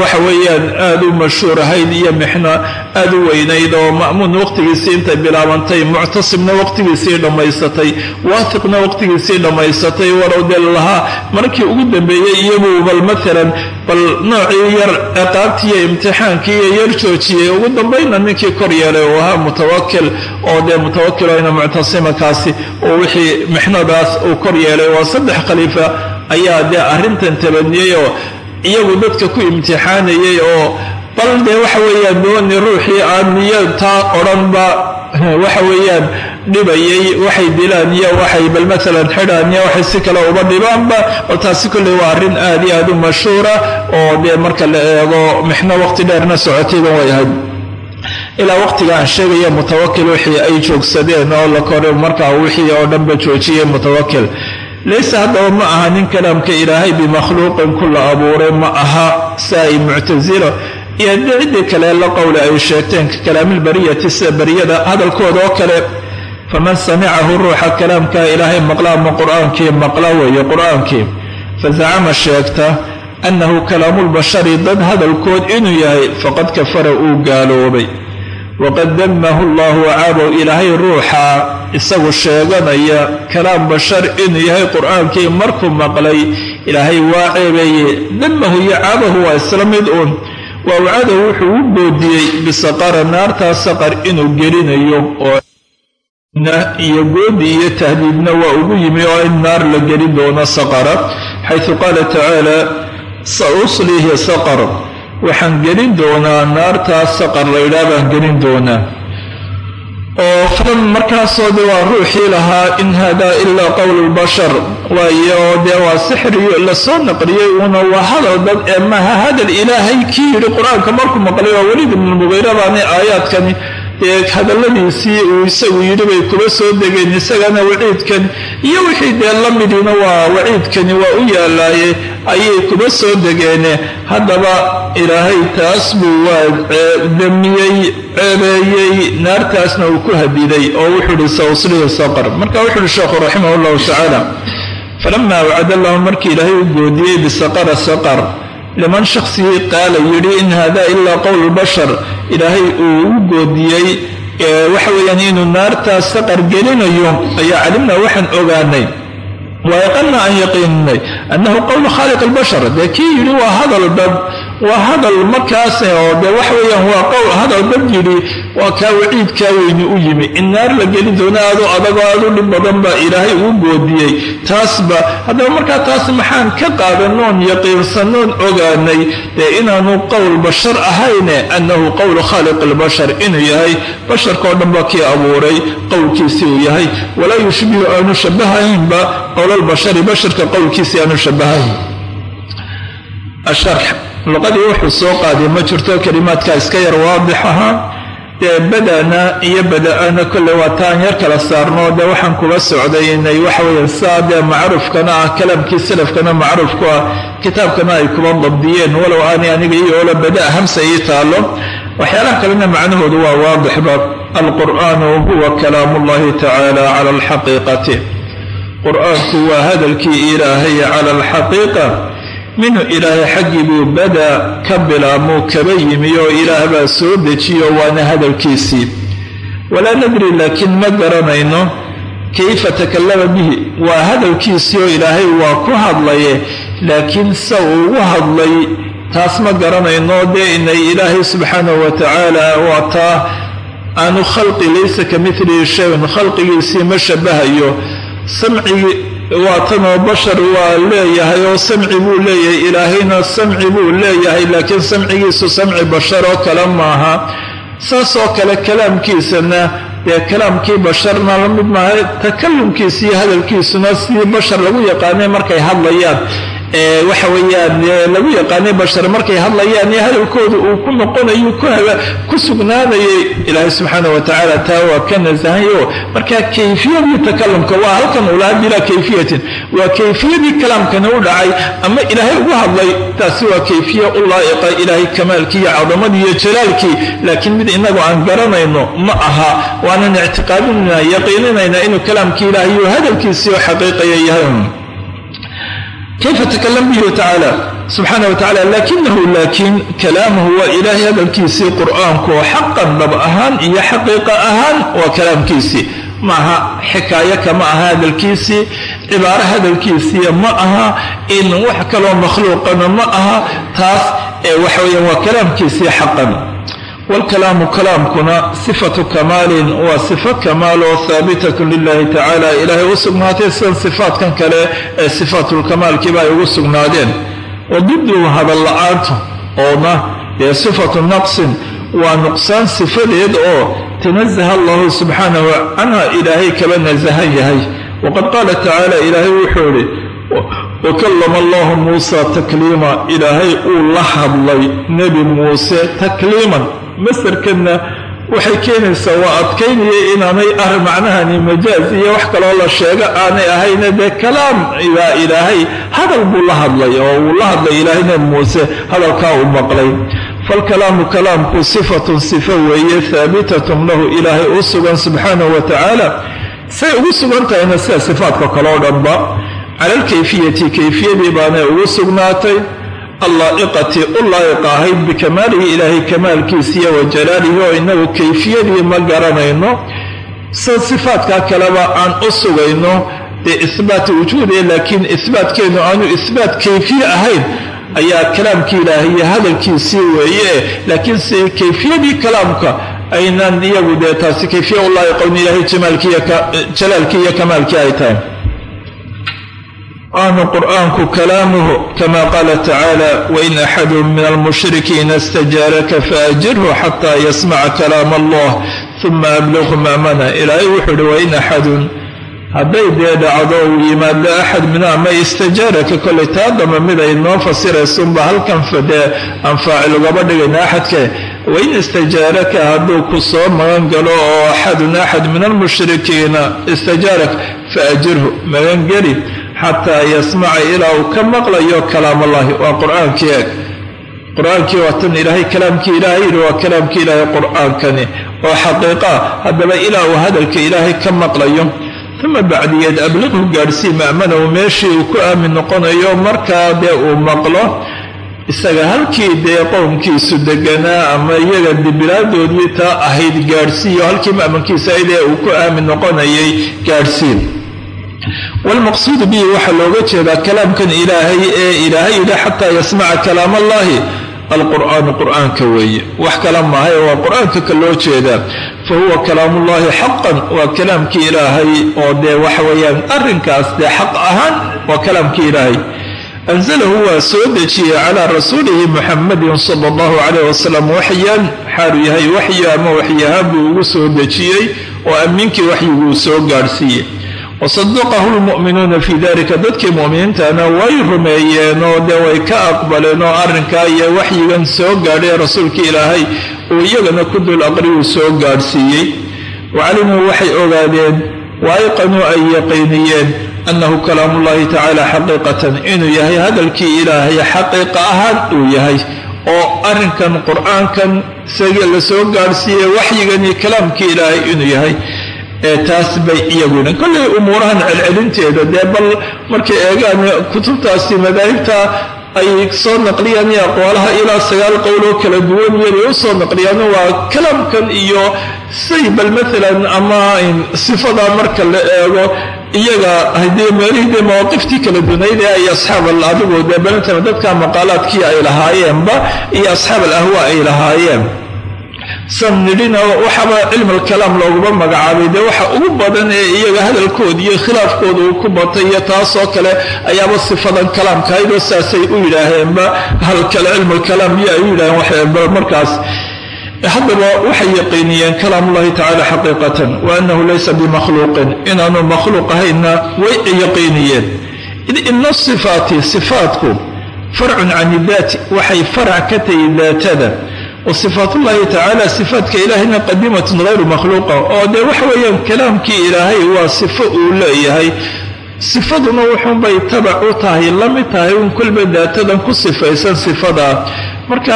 Speaker 2: waxa weeyaan aad u mashhuur ahayd iyo mixno aad u weynayd oo ma'muun waqtigiisii intay bilaabantay muctasimna waqtigiisii dhammaysatay waathiqna waqtigiisii dhammaysatay walow dee lahaa markii ugu dambeeyey iyagu bal maalan bal noocii yar ciqaabtii iyo imtixaankii iyo yar joojiyey ugu dambayna ninkii kor yeelay uu ahaa mutawakil oo dee mutawakil oyna muctasimakaasi oo wixii mixnadaas uu kor yeelay waa saddex khaliifa ayaa dee arrintan tabaniyey oo iyagu dadka ku imtixaanayay oo bal dee waxa weeyaan dooni ruuxii aan niyo taa odhanba waxa weeyaan dhibayay waxay dilaan iyo waxay bal maalan xidhaan iyo waxay si kale uba dhibaanba bal taasi kolley waa arrin aad iyo aad u mashhuura oo dee marka la eego mixno waqti dheerna socotayban way ahayd. Ilaa waqtiga aan sheegaya mutawakil wixii ay joogsadeen oo la kore markaa wixii oo dhanba joojiyay mutawakil layse haddaba ma aha nin kalaamka ilaahay bimakhluuqin kula abuuray ma aha sia ay muctasilo iyo haddii kale la qowle ay sheegteen ka kalaamilbariyati sida bariyada hadalkooda oo kale faman samicahu ruuxa kalaamka ilaahay maqla ama qur'aankii maqla weeye qur'aankii? Fazacama sheegta annahu kalaamulbashari dad hadalkood inuu yahay faqad kafara uu gaaloobay. Waqad damahu allahu caabow ilaahay ruuxa isagu sheeganaya kalaam bashar inuu yahay qur'aankii markuu maqlay ilaahay waa ceebeeye damahu iyo caabahu waa isla mid uun waa wacadahu wuxuu u boodiyey bisaqara naartaa saqar inuu gelinayo oo iyo goodi iyo tahdiidna waa ugu yimi oo in naar la gelin doono saqara xaysu qaala tacaala sa uslihi saqar. Waxaan gelin doonaa naartaa saqar laydhaa baan gelin doonaa oo falan markaasoo de waa ruuxii lahaa in haadaa ilaa qowlu lbashar. Waayo dee waa sixriyo la soo naqliyey uuna waa hadal dad ee maaha hadal ilaahay kii yidhi qur'aanka markuu maqlay waa weliid ibnulmuqiira baani aayaadkani hadalladiisii uu isagu yidhi bay kuba soo degeen isagana waciidkan iyo wixii dee la midiina waa waciidkani waa u yaalaaye ayay kuba soo degeene haddaba ilaahay taas buu waa damiyey ceebeeyey naartaasna uu ku hadiday oo wuxuu ihi sawslihi saqar. Marka wuxu uhi sheekhu raximah llahu tacaala falama wacada allahu markii ilaahay u goodiyey bisaqara saqar liman shaksigii qaala yidhi in hada ilaa qowl bashar. Ilaahay uu u goodiyey waxa weeyaan inuu naartaa saqar gelinayo ayaa calimnaa waxaan ogaanay waaqana aan yaqiininay annahu qowlu khaaliq albashar. Dee kii yidhi waa hadal dad waa hadal markaas oo dee waxa weeyaan waa qowl. Dad yidhi waa kaa waciidkaa weyni u yimi. In naar la gelin doono aadu adagoo aadu dhib badan baa ilaahay uu goodiyey taasba haddaba markaa taas maxaan ka qaadanoon yaqiinsanoon ogaanay dee inaanu qowl bashar ahayne annahu qowlu khaaliq albashar inuu yahay basharkao dhanba kii abuuray qowlkiisii uu yahay. Walaa yushbihu aanu shabahaynba qowlalbashari basharka qowlkiisii aanu shabahayn luqadii wuxuu soo qaaday ma jirto kelimaadka iska yar waadix ahaa badana iyo bada-ana kolle waa taan yar kala saarno. Dee waxaan kuga socday inay waxa weeye saa dee macruufkana ah kalaamkii salafkana macruufku ah kitaabkana ay kuba dabdiyeen. Walow aanay aniga iyoola bada hamsa ii taallo. Waxyaalaha kalena macnahoodu waa waadixba alqur'aanu huwa kalaam ullahi tacaala cala alxaqiiqati. Qur'aanku waa hadalkii ilaahay cala alxaqiiqa minhu ilaahay xaggii buu bada ka bilaabmuu kaba yimi oo ilaah baa soo dejiyo waana hadalkiisii. Walaa nadri laakiin ma garanayno kayfa takallama bihi. Waa hadalkiisii oo ilaahay waa ku hadlaye laakiin sa uu ugu hadlay taas ma garanayno dee inay ilaahay subxaanahu wa tacaala waa taa aanu khalqi laysa ka milihi shayun khalqigiisii ma shabahayo samcigii waa tanoo bashar waa leeyahay oo samci buu leeyahay ilaahayna samci buu leeyahay laakiin samcigiisu samci bashar oo kale maaha. Saas oo kale kalaamkiisana dee kalaamkii basharna la mid maaha takalumkiisa iyo hadalkiisuna sidii bashar lagu yaqaanay markay hadlayaan waxa weeyaan lagu yaqaanay bashar markay hadlayaan iyo hadalkooda uu ku noqonayo ku sugnaanayay ilaahay subxaana wa tacaala taa waa ka nasahayo markaa kayfiyadii takalumka waa halkan uu lahaa bilaa kayfiyatin. Waa kayfiyadii kalaamkana u dhacay ama ilaahay ugu hadlay taasi waa kayfiya u laa'iqa ilaahay kamaalkii iyo cadamadii iyo jalaalkii. Laakiin mid inagu aan garanayno ma aha. Waanan ictiqaadinayna yaqiininayna inuu kalaamkii ilaahay iyo hadalkiisii xaqiiqaya yahay kayfa takalam bihi tacaala subxaana wa tacala lakinahu laakiin kalaamuhu waa ilaahay hadalkiisii qur'aanku oo xaqan dhab ahaan iyo xaqiiqa ahaan waa kalaamkiisii maaha xikaayo kama aha hadalkiisii cibaaro hadalkiisii ma aha in wax kaloo makhluuqana ma aha taas ee waxa weeyaan waa kalaamkiisii xaqan wlkalaamu kalaamkuna sifatu kamaalin waa sifo kamaal oo haabitatun lilahi tacala ilaahay u sugnaatay sida sifaatkan kale ee sifaatulkamaalkiiba ay ugu sugnaadeen wa didu hadal la'aantu oona dee sifatu naqsin waa nuqsaan sifadeed oo tanazaha allahu subxaanahu canha ilaahay kaba nasahan yahay waqad qaala tacaala ilaahay wuxuu idhi wakallama allahu muusa takliima ilaahay uu la hadlay nebi muuse takliiman masarkanna waxay keenaysaa waa adkaynaya inaanay ar macnahani majaaz iyo wax kaloo la sheego aanay ahayne dee kalaam baa ilaahay. Hadal buu la hadlay oo uu la hadlay ilaahay nebi muuse hadalkaa uu maqlay. Falkalaamu kalaamku sifatun sifa weeye haabitatun lahu ilaahay u sugan subxaanahu wa tacaala say ugu sugan tahayna sida sifaadka kaleo dhanba cala alkayfiyati kayfiyadii baanay ugu sugnaatay allaa'iqati u laa'iqa ahayd bikamaalihi ilaahay kamaalkiisiiyo wa jalaalihi oo inagu kayfiyadii ma garanayno. Sida sifaadkaa kaleba aan u sugayno dee isbaata wujuudiya laakiin isbaatkeenu aanu isbaat kayfiye ahayn ayaa kalaamkii ilaahay iyo hadalkiisii weeye. Laakiin si kayfiyadii kalaamka aynaan iyagu dee taasi kayfiya u laa'iqoyn ilaahay jalaalkii iyo kamaalkii ay tahay aanu qur'aanku kalaamuhu kama qaala tacaala wain axadu min almushrikiina istajaaraka faajirhu xataa yasmaca kalaam allah uma abliqhu maamana ilaahay wuxuu uhi wain axadun hadday dee dhacdo uu yimaado axad mina ama istajaaraka kolay taa damba mid ay noo fasiraysunba halkan fadee aan faacil ugaba dhigayna axadke wain istajaaraka hadduu ku soo magan galo oo axadun axad min almushrikiina istajaarak faajirhu magangeli xataa yasmaca ilaa uu ka maqlayo kalaam allahi waa qur'aankii eeg qur'aankii waa tan ilaahay kalaamkii ilaahay yidhi waa kalaamkii ilaahay qur'aankani. Oo xaqiiqa haddaba ilaa uu hadalka ilaahay ka maqlayo. Uma bacdiyeed abliqhu gaadhsii ma'manahu meeshii uu ku aamin noqonayo markaa dee uu maqlo. Isaga halkii dee qowmkiisu deganaa ama iyaga dibilaadoodii taa ahayd gaadhsiiyo halkii ma'mankiisa ahayd ee uu ku aamin noqonayay gaadhsiin wlmaqsuudu bihi waxaa looga jeedaa kalaamkan ilaahay ee ilaahay yidhi xataa yasmaca kalaam allahi alqur'aanu qur'aanka weeye wax kala maahay waa qur'aanka ka loo jeedaa fa huwa kalaamullahi xaqan waa kalaamkii ilaahay oo dee waxa weeyaan arrinkaas dee xaq ahaan waa kalaamkii ilaahay anzalahu waa soo dejiyey calaa rasuulihi muxamadin sala allahu calayh wasalam waxyan xaalu yahay waxyi ama waxyahaan buu ugu soo dejiyey oo ammiinkii waxyiguu soo gaadhsiiyey wasadaqahu lmu'minuuna fii dalika dadkii mu'miniintana way rumeeyeen oo dee way ka aqbaleen oo arrinkaa iyo waxyigan soo gaadhay rasuulkii ilaahay uu iyagana ku dul aqriyuu soo gaadhsiiyey wacalimuu waxay ogaadeen waayqanuu ay yaqiiniyeen annahu kalaamullahi tacaala xaqiiqatan inuu yahay hadalkii ilaahay xaqiiqa ahaan uu yahay oo arrinkan qur'aankan isagii la soo gaadhsiiyey waxyiganii kalaamkii ilaahay inuu yahay taas bay iyaguna kollay umuurahan celcelinteeda dee bal markay eegaan kutubtaasi madaahibta ay soo naqliyaan iyo aqwaalaha ilaa sagaal qowloo kala duwan iyabay u naqliyaan waa kalaamkan iyo say bal maalan ama sifadaa marka la eego iyaga haddii meelihii mawaaqiftii kala dunayd ee ay asxaab al adigu dee dadka maqaalaadkii ay lahaayeenba iyo asxaab al ahwa ay lahaayeen san nidhina waxaaba cilm alkalaam looguma magacaabay. Dee waxa ugu badan ee iyaga hadalkooda iyo khilaafkooda uu ku batay iyo taasoo kale ayaaba sifadan kalaamkahaydoo saasay u yidhaaheenba halkale cilm alkalaam iyo ay u yidhaaheen markaas. Haddaba waxay yaqiiniyeen kalaamullahi tacala xaqiiqatan wa annahu laysa bimakhluuqin. Inaanu makhluuq ahayna way yaqiiniyeen. Id ina sifaati sifaatku farcun can idaati waxay farac ka tahay daatada wa sifaatullahi tacaala sifaatka ilaahayna qadiimatun hayru makhluuqa oo dee waxa weeyaan kalaamkii ilaahay waa sifo uu leeyahay. Sifaduna wuxuunbay tabac u tahay la mid tahay un kolba daatadan ku sifaysan sifadaa marka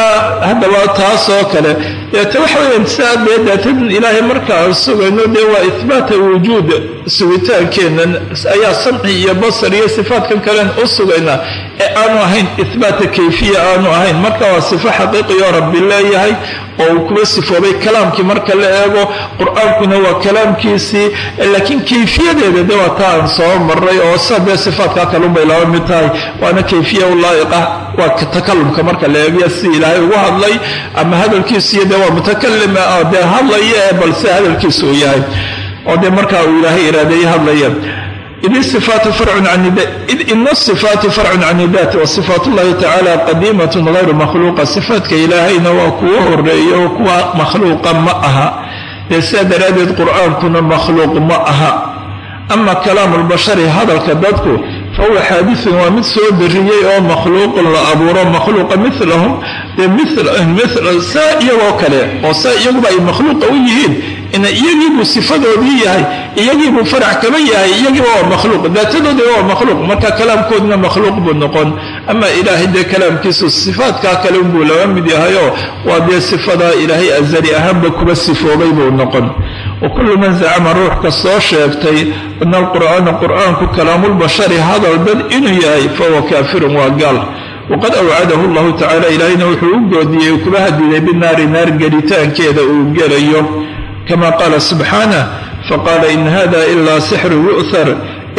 Speaker 2: haddaba taas oo kale deete waxa weyaan sidaa dee daatadan ilaahay markaa sugayno dee waa ihbaata wujuud sugitaankeennan ayaa samci iyo basar iyo sifaatkan kalen u sugaynaa ee aanu ahayn ihbaata kayfiya aanu ahayn. Marka waa sifo xaqiiqiyo rabbi leeyahay oo uu kuba sifoobay kalaamkii marka la eego qur'aankuna waa kalaamkiisii laakiin kayfiyadeeda de waa taa aan soo maray oo sa dee sifaatkaa kalunbay laba mid tahay. Waana kayfiya u laa'iqa waa takalumka marka la eegaya si ilaahay ugu hadlay ama hadalkiisiiyo dee waa mutakalima oo dee hadlaya ee balse hadalkiisa uu yahay oo dee markaa uu ilaahay iraadeeye hadlaya id ifaatu farcun ina sifaati farcun can idaat wa sifaat ullahi tacaala qadiimatun hayru makhluuqa. Sifaatka ilaahayna waa kuwa horreeya oo kuwa makhluuqa ma aha. Dee sidaa daraaddeed qur'aankuna makhluuq ma aha. Ama kalaamu lbashari hadalka dadku fahuwa xaadisun waa mid soo dariyey oo makhluuqun la abuuro makhluuqa milahum saa iyagoo kale oo saa iyaguba ay makhluuqa u yihiin iyagiibuu sifadoodii yahay iyagiibuu farac kaba yahay iyagiiba waa makhluuq daatadoodii waa makhluuq marka kalaamkoodna makhluuq buu noqon ama ilaahay dee kalaamkiisu sifaatkaa kale unbuu laba mid yahayoo waa dee sifadaa ilaahay azali ahaanba kuba sifoobay buu noqon wakulu man zacama ruux kastoo sheegtay ana alqur'aana qur'aanku kalaamulbashari hadal dad inuu yahay fahuwa kaafirun waa gaal. Waqad awcadahu llahu tacala ilaahayna wuxuu u goodiyey kuba hadiday binaari naar gelitaankeeda uu gelayo. Kama qaala subxaanah faqaala in hada ila sixru yu'thar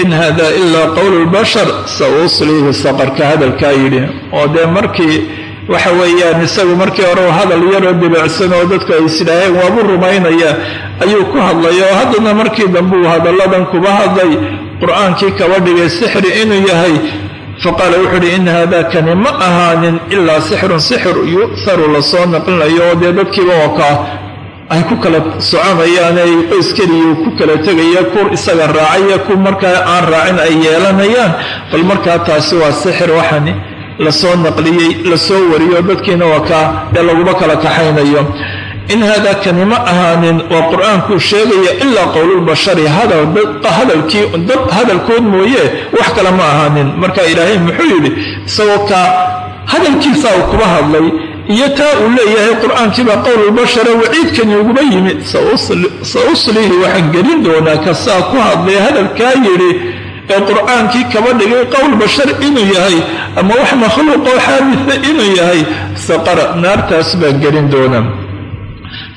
Speaker 2: in hada ila qowlu lbashar sa uslihi saqarka hadalkaa yidhi waxa weeyaan isagu markii hore hadal yaroo dibicsan oo dadku ay isidhaaheen waabu rumaynaya ayuu ku hadlay oo haddana markii dambe uu hadalladan kuba hadlay qur'aankii kaba dhigay sixri inuu yahay. Faqaala wuxuu uhi in haadakani ma ahaanin ilaa sixrun sixir yu'haru la soo naqlinayo oo dee dadkiiba oo ay ku kala soconayaan ay qoys keliya ku kala tegaya ku isaga raacaya ku markaa aan raacin ay yeelanayaan. Bal markaa taasi waa sixir waxani la soo naqliyey la soo wariyo dadkiina waa kaa dee laguma kala kaxaynayo. In haadaa kani ma ahaanin waa qur'aankuu sheegaya ilaa qowlulbashari hadalkii dad hadalkood mooye wax kale ma ahaanin. Marka ilaahay muxuu yidhi isagoo kaa hadalkiisa uu kuba hadlay iyo taa uu leeyahay qur'aankiibaa qowlulbashara waciidkani uguba yimi sa uslihi waxaan gelin doonaa kasaa ku hadlay hadalkaa yidhi ee qur'aankii kaba dhigay qowl bashar inuu yahay ama wax makhluuqoo xaadisa inuu yahay saqara naartaas baan gelin doonaa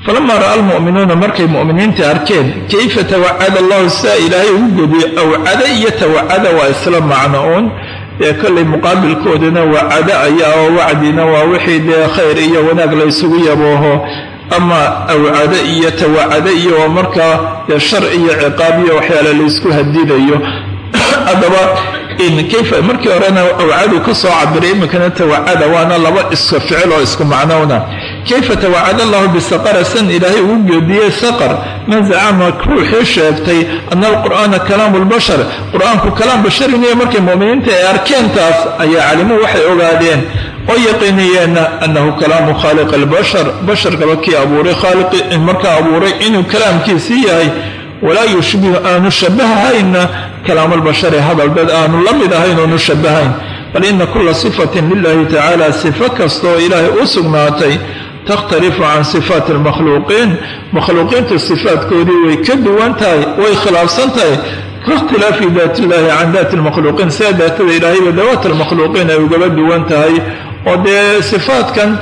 Speaker 2: falamaa ra'a almu'minuuna markay mu'miniinta arkeen kayfa tawacada allahu saa ilaahay ugu godiyo awcada iyo tawacada waa isla macno uun? Dee kollay muqaabilkoodana wacada ayaa oo wacdina waa wixii dee khayr iyo wanaag la ysugu yabooho. Ama awcada iyo tawacada iyo oo markaa dee shar iyo ciqaab iyo waxyaale laysku hadidayo haddaba kayfa markii horena awcadu ka soo cabiray iminkana tawacada waana laba iska ficil oo isku macnowna kayfa tawacada allahu bisaqara san ilaahay ugu geediyey saqar man zacama ruuxii sheegtay ana alqur'aana kalaamu lbashar qur'aanku kalaam bashariniyo markay mu'miniinta ay arkeen taas ayaa calimuu waxay ogaadeen. Oo yaqiiniyeenna annahu kalaamu khaaliq albashar basharkaba kii abuuray khaaliqi markaa abuuray inuu kalaamkiisii yahay walaa yushbihu aanu shabahahayna kalaam albashari hadal dad aanu la mid ahayn oonu shabahayn. Bal ina kula sifatin lilahi tacaala sifo kastaoo ilaahay u sugnaatay takhtalifu can sifaati almakhluuqiin. Makhluuqiinta sifaatkoodii way ka duwan tahay way khilaafsan tahay. Kakhtilaafi daat illahi can daati lmakhluuqiin sida daatada ilaahayba dawaat almakhluuqiin ay ugaba duwan tahay. Oo dee sifaatkan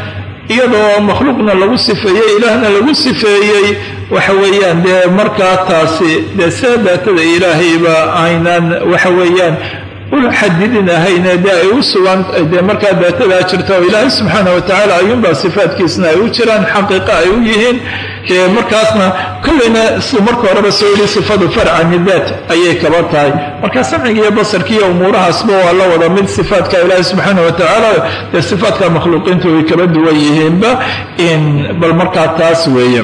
Speaker 2: iyadoo makhluuqna lagu sifeeyey ilaahna lagu sifeeyey waxa weeyaan dee markaa taasi dee sida daatada ilaahayba aynaan waxa weeyaan u xadidin ahayne dee ay u sugan dee markaa daatadaa jirta oo ilaahay subxaana watacaala ayuunbaa sifaatkiisna ay u jiraan xaqiiqa ay u yihiin. Markaasna kollayna siduu marka horeba soo yidhi sifadu farcani daat ayay kaba tahay. Marka samciga iyo basarki iyo umuurahaasba waa la wada mid sifaatka ilaahay subxaana watacaala dee sifaatka makhluuqiintu way kaba duwan yihiinba bal markaa taas weeye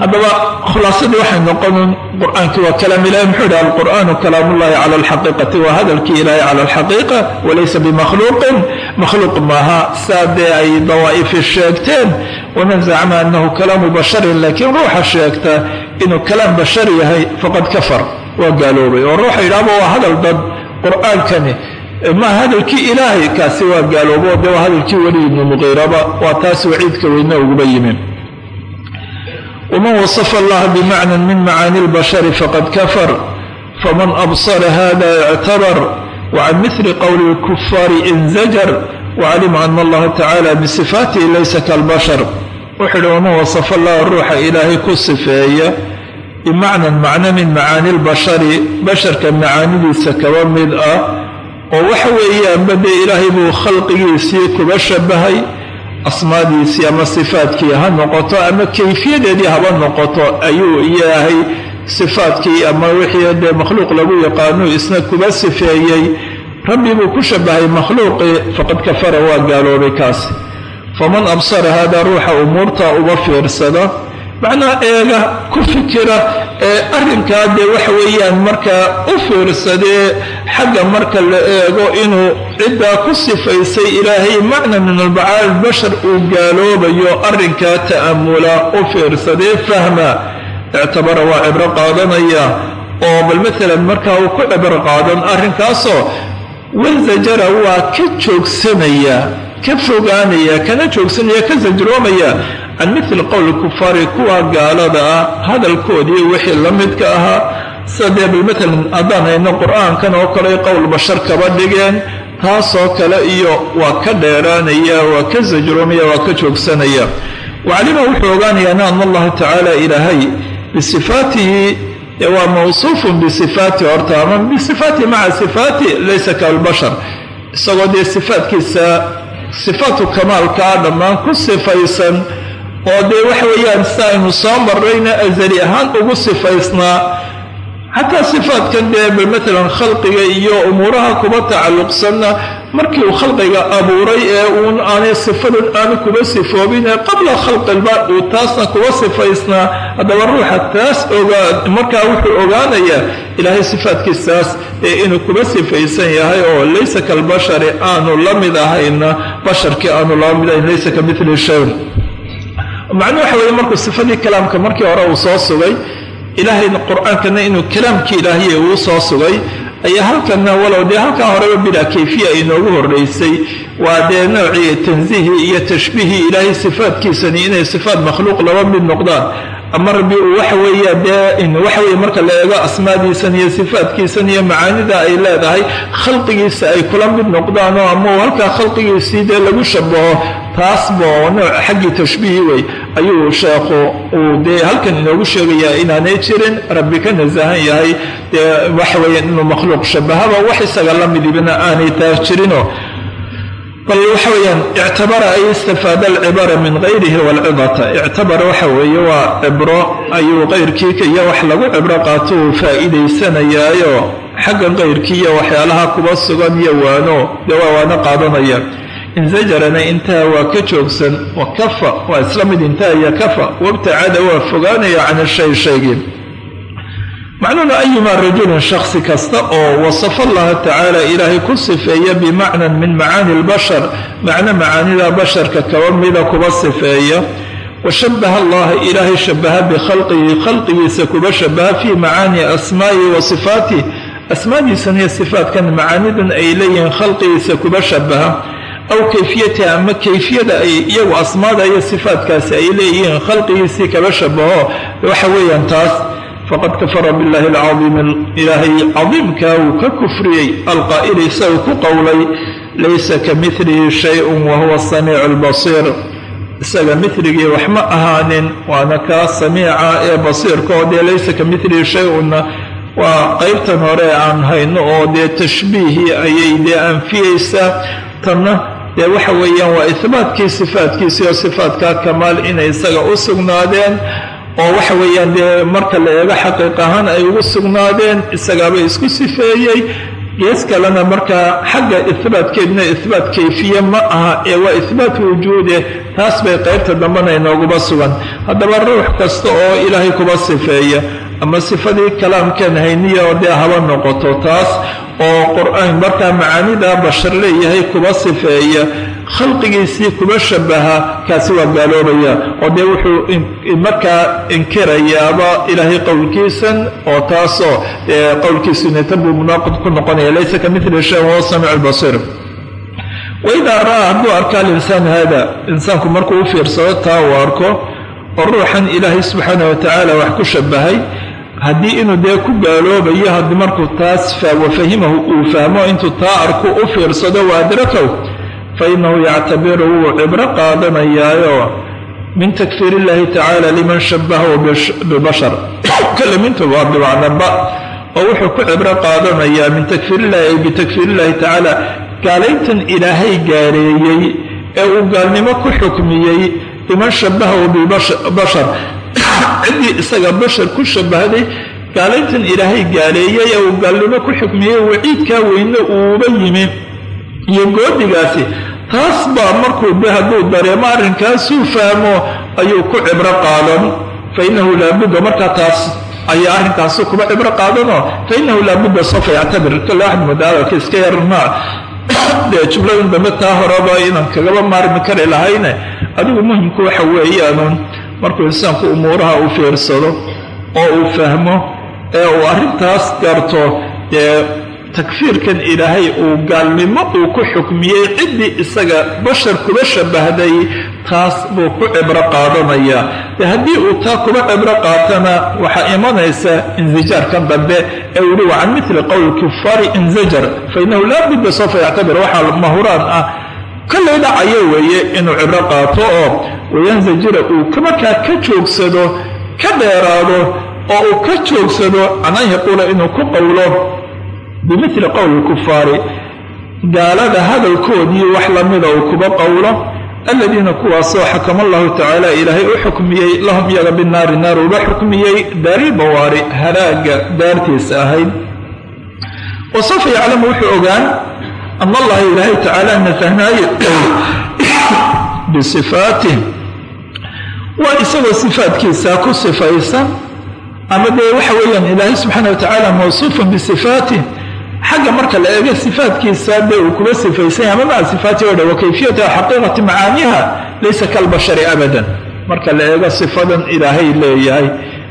Speaker 2: haddaba khulaasadii waxay noqonun qur'aankii waa kalaam ilahi muxuu yihi alqur'aanu kalaamullahi cala alxaqiiqati waa hadalkii ilahi cala alxaqiiqa walaysa bimakhluuqin. Makhluuq maaha saa dee ay dawaa'ifi sheegteen waman zacma anahu kalaamu basharin laakiin ruuxa sheegta inuu kalaam bashar yahay faqad kafar. Waa gaaloobay oo ruuxa yidhahba waa hadal dad qur'aankani ma hadalkii ilaahay kaasi waa gaaloobo de waa hadalkii weli ibnu muqiiraba waa taas waciidka weyne uguba yimi waman wasafa allaha bimacnan min macaani lbashari faqad kafar faman absara hada ictabar wacan mili qowli lkufaari inzajar wacalima ana allaha tacala bisifaatihi laysa kalbashar wuxuu ihi waman wasafa allaha ruuxa ilaahay ku sifeeya bimacnan macno min macaani lbashari basharka macaanidiisa kaba mid ah oo waxa weeyaanba dee ilaahay buu khalqigiisii kuba shabahay asmaadiisii ama sifaadkii ha noqoto ama kayfiyadeedii haba noqoto ayuu ilaahay sifaadkii ama wixii dee makhluuq lagu yaqaano isna kuba sifeeyey. Rabbi buu ku shabahay makhluuqii faqad kafara waa gaaloobay kaasi. Faman absara hada ruuxa umuurta uba fiirsada macnaa eega ku fikira ee arrinkaa dee waxa weeyaan markaa u fiirsadee xagga marka la eego inuu ciddaa ku sifaysay ilaahay macna min albacaal bashar uu gaaloobayo arrinkaa ta'amula u fiirsadee fahma. Ictabara waa cibro qaadanaya oo bal maalan markaa uu ku cibro qaadan arrinkaasoo wanzajara waa ka joogsanaya ka fogaanaya kana joogsanaya ka sajroomaya can mili qowl kufaari kuwa gaalada ah hadalkoodii wixii la midka ahaa sadee bal haddaan hayno qur'aankan oo kale qowl bashar kaba dhigeen taasoo kale iyo waa ka dheeraanaya waa ka sajroomaya waa ka joogsanaya wacalima wuxuu ogaanayaana ana allaha tacaala ilaahay bisifaatihi waa mawsuufun bisifaati horta ama bisifaati maca sifaati laysa kalbashar isagoo dee sifaatkiisa sifaatu kamaalkaa dhammaan ku sifaysan oo dee waxa weeyaan si aynu soo marrayna asali ahaan ugu sifaysnaa. Xataa sifaatkan dee maalan khalqiga iyo umuuraha kuba tacalluqsanna. Markii uu khalqiga abuuray ee uun aanay sifadan aanu kuba sifoobin ee qabla khalqilba uu taasna kuba sifaysnaa. Haddaba ruuxa taas ogaa markaa wuxuu ogaanayaa ilaahay sifaatkiisaas ee inuu kuba sifaysan yahay oo laysa kalbashari aanu la mid ahayna basharkii aanu laba mid ahayn laysa ka mili shayn macnuu waxa weeye markuu sifadii kalaamka markii hore uu soo sugay ilaahayna qur'aankana inuu kalaamkii ilaahiya uu soo sugay ayaa halkana walow dee halkan horeba bilaa kayfiya ay noogu horreysay waa dee noocii tansiihii iyo tashbiihii ilaahay sifaadkiisani inay sifaat makhluuq laba mid noqdaan. Ama rabbi uu waxa weeya dee waxa weye marka la eego asmaadiisan iyo sifaatkiisan iyo macaanida ay leedahay khalqigiisa ay kula mid noqdaanoo ama halkaa khalqigiisii dee lagu shabaho taasba nooc xaggii tashbiihi wey ayuu sheekhu uu dee halkan inoogu sheegayaa inaanay jirin rabbi ka nasahan yahay. Dee waxa weeye inuu makhluuq shabahaba wax isaga la midibna aanay taas jirino. Bal waxa weeyaan ictabara ay istafaada alcibara min gayrihi walcidata ictabara waxa weeye waa cibro ayuu qayrkii iyo wax lagu cibro qaato uu faa'iidaysanayaayo. Xagga qayrkii iyo waxyaalaha kuba sugan iyo waano dee waa waano qaadanaya inzajarana intaha waa ka joogsan wa kafa waa isla mid intaha iyo kafa. Wabtacada waa fogaanaya can shay shaygii macnuuna ayuma rajulin shaksi kasta oo wasafa allaha tacaala ilaahay ku sifeeya bimacnan min macaani lbashar macno macaanida basharka kaba mida kuba sifeeya. Wa shabaha allaha ilaahay shabaha bikhalqihi khalqigiisa kuba shabaha fii macaani asmaa'ihi wa asmaadiisan iyo sifaatkan macaanidan ay leeyihiin khalqigiisa kuba shabaha aw kayfiyatiha ama kayfiyada ay iyagu asmaada iyo sifaatkaasi ay leeyihiin khalqigiisii kaba shabaho waxa weeyaan taas faqad kafara billahi alcaiim ilaahay cadiimkaa uu ka kufriyey alqaa'ili isagu ku qowlay laysa ka milihi shayun wa huwa albasiir isaga miligii wax ma ahaanin waana kaa samiica ee basiirka oo dee laysa ka milihi shay-unna. Waa qaybtan hore aan hayno oo dee tashbiihii ayay dee anfiyeysaa tanna dee waxa weeyaan waa ihbaatkii sifaatkiisii oo sifaatkaa kamaal inay isaga u sugnaadeen oo waxa weeyaan dee marka la eego xaqiiq ahaan ay ugu sugnaadeen isagaaba isku sifeeyey. Gees kalena markaa xagga ihbaatkeedna ihbaat kayfiye ma aha ee waa ihbaat wujuude taas bay qaybta dambena inooguba sugan. Haddaba ruux kasta oo ilaahay kuba sifeeya ama sifadii kalaamkeen hayniya oo dee haba noqoto taas oo qur'aan markaa macaanidaa bashar leeyahay kuba sifeeya khalqigiisii kuba shabaha kaasi waa gaaloobaya. Oo dee wuxuu markaa inkirayaaba ilaahay qowlkiisan oo taasoo qowlkiisunita buu munaaqid ku noqonaya. Laysa ka mili shay wahuwa samiic albasiir waidaa ra'aa hadduu arka alinsaan haada. Insaanku markuu u fiirsado taa uu arko oo ruuxan ilaahay subxaana watacaala wax ku shabahay haddii inuu dee ku gaaloobayo haddii markuu taas wafahimahu uu fahmo intuu taa arku u fiirsado waadrakow fa innahu yactabiru wuu cibro qaadanayaayo min takfiir illahi tacaala liman shabahahu bibashar. Kalimintu waa bimacnaba oo wuxuu ku cibro qaadanayaa min takfiirillahi ay bitakfiir illahi tacaala gaalayntan ilaahay gaareeyey ee uu gaalnimo ku xukmiyey liman shabahahu bibashar ciddii isaga bashar ku shabahday gaalayntan ilaahay gaaleeyey ee uu gaalnimo ku xukmiyey waciidkaa weyne uuba yimi. Iyo goodigaasi taas baa markuu de hadduu dareemo arrinkaasuu fahmo ayuu ku cibro qaadan fa laabudda markaa taas ayaa arrinkaasu kuba cibro qaadanoo fa innahu laabudda sofa yactabir. Kale iska yarnaa dee jumladan dambe taa horeba inaan kagaba maarmi kari lahayne adigu muhimku waxa weeyaanuun markuu insaanku umuuraha u fiirsado oo uu fahmo ee uu arrintaas garto dee takfiirkan ilaahay uu gaalnimo uu ku xukmiyey ciddii isaga bashar kuba shabahday taas buu ku cibro qaadanayaa de haddii uu taa kuba cibro qaatana waxaa imanaysa insijaarkan dambe ee uu yihi wa can mili qowl kufaari inzajar fa innahu laa budda sawfa yactabir. Waxaa mahuraan ah kollay dhacayo weeye inuu cibro qaato oo wayanzajira uu markaa ka joogsado ka dheeraado oo uu ka joogsado can an yaquula inuu ku qowlo bimili qowli kufaari gaalada hadalkoodii wax lamida uu kuba qowlo aladiina kuwaasoo xakama allahu tacaala ilaahay u xukmiyey lahum iyaga binaari naar uba xukmiyey daarilbawaari halaaga daartiisa ahayd. Wa sawfa yaclamu wuxuu ogaan an allaha ilaahay tacaala nafahnaaye bisifaatih waa isagoo sifaatkiisa ku sifaysan. Ama dee waxa weeyaan ilaahay subxaana watacaala mawsuufun bisifaatih xagga marka la eego sifaatkiisa dee uu kuba sifaysanya ama maca sifaati o dha wa kayfiyata xaqiiqati macaaniha laysa kalbashari abadan. Marka la eego sifadan ilaahay leeyahay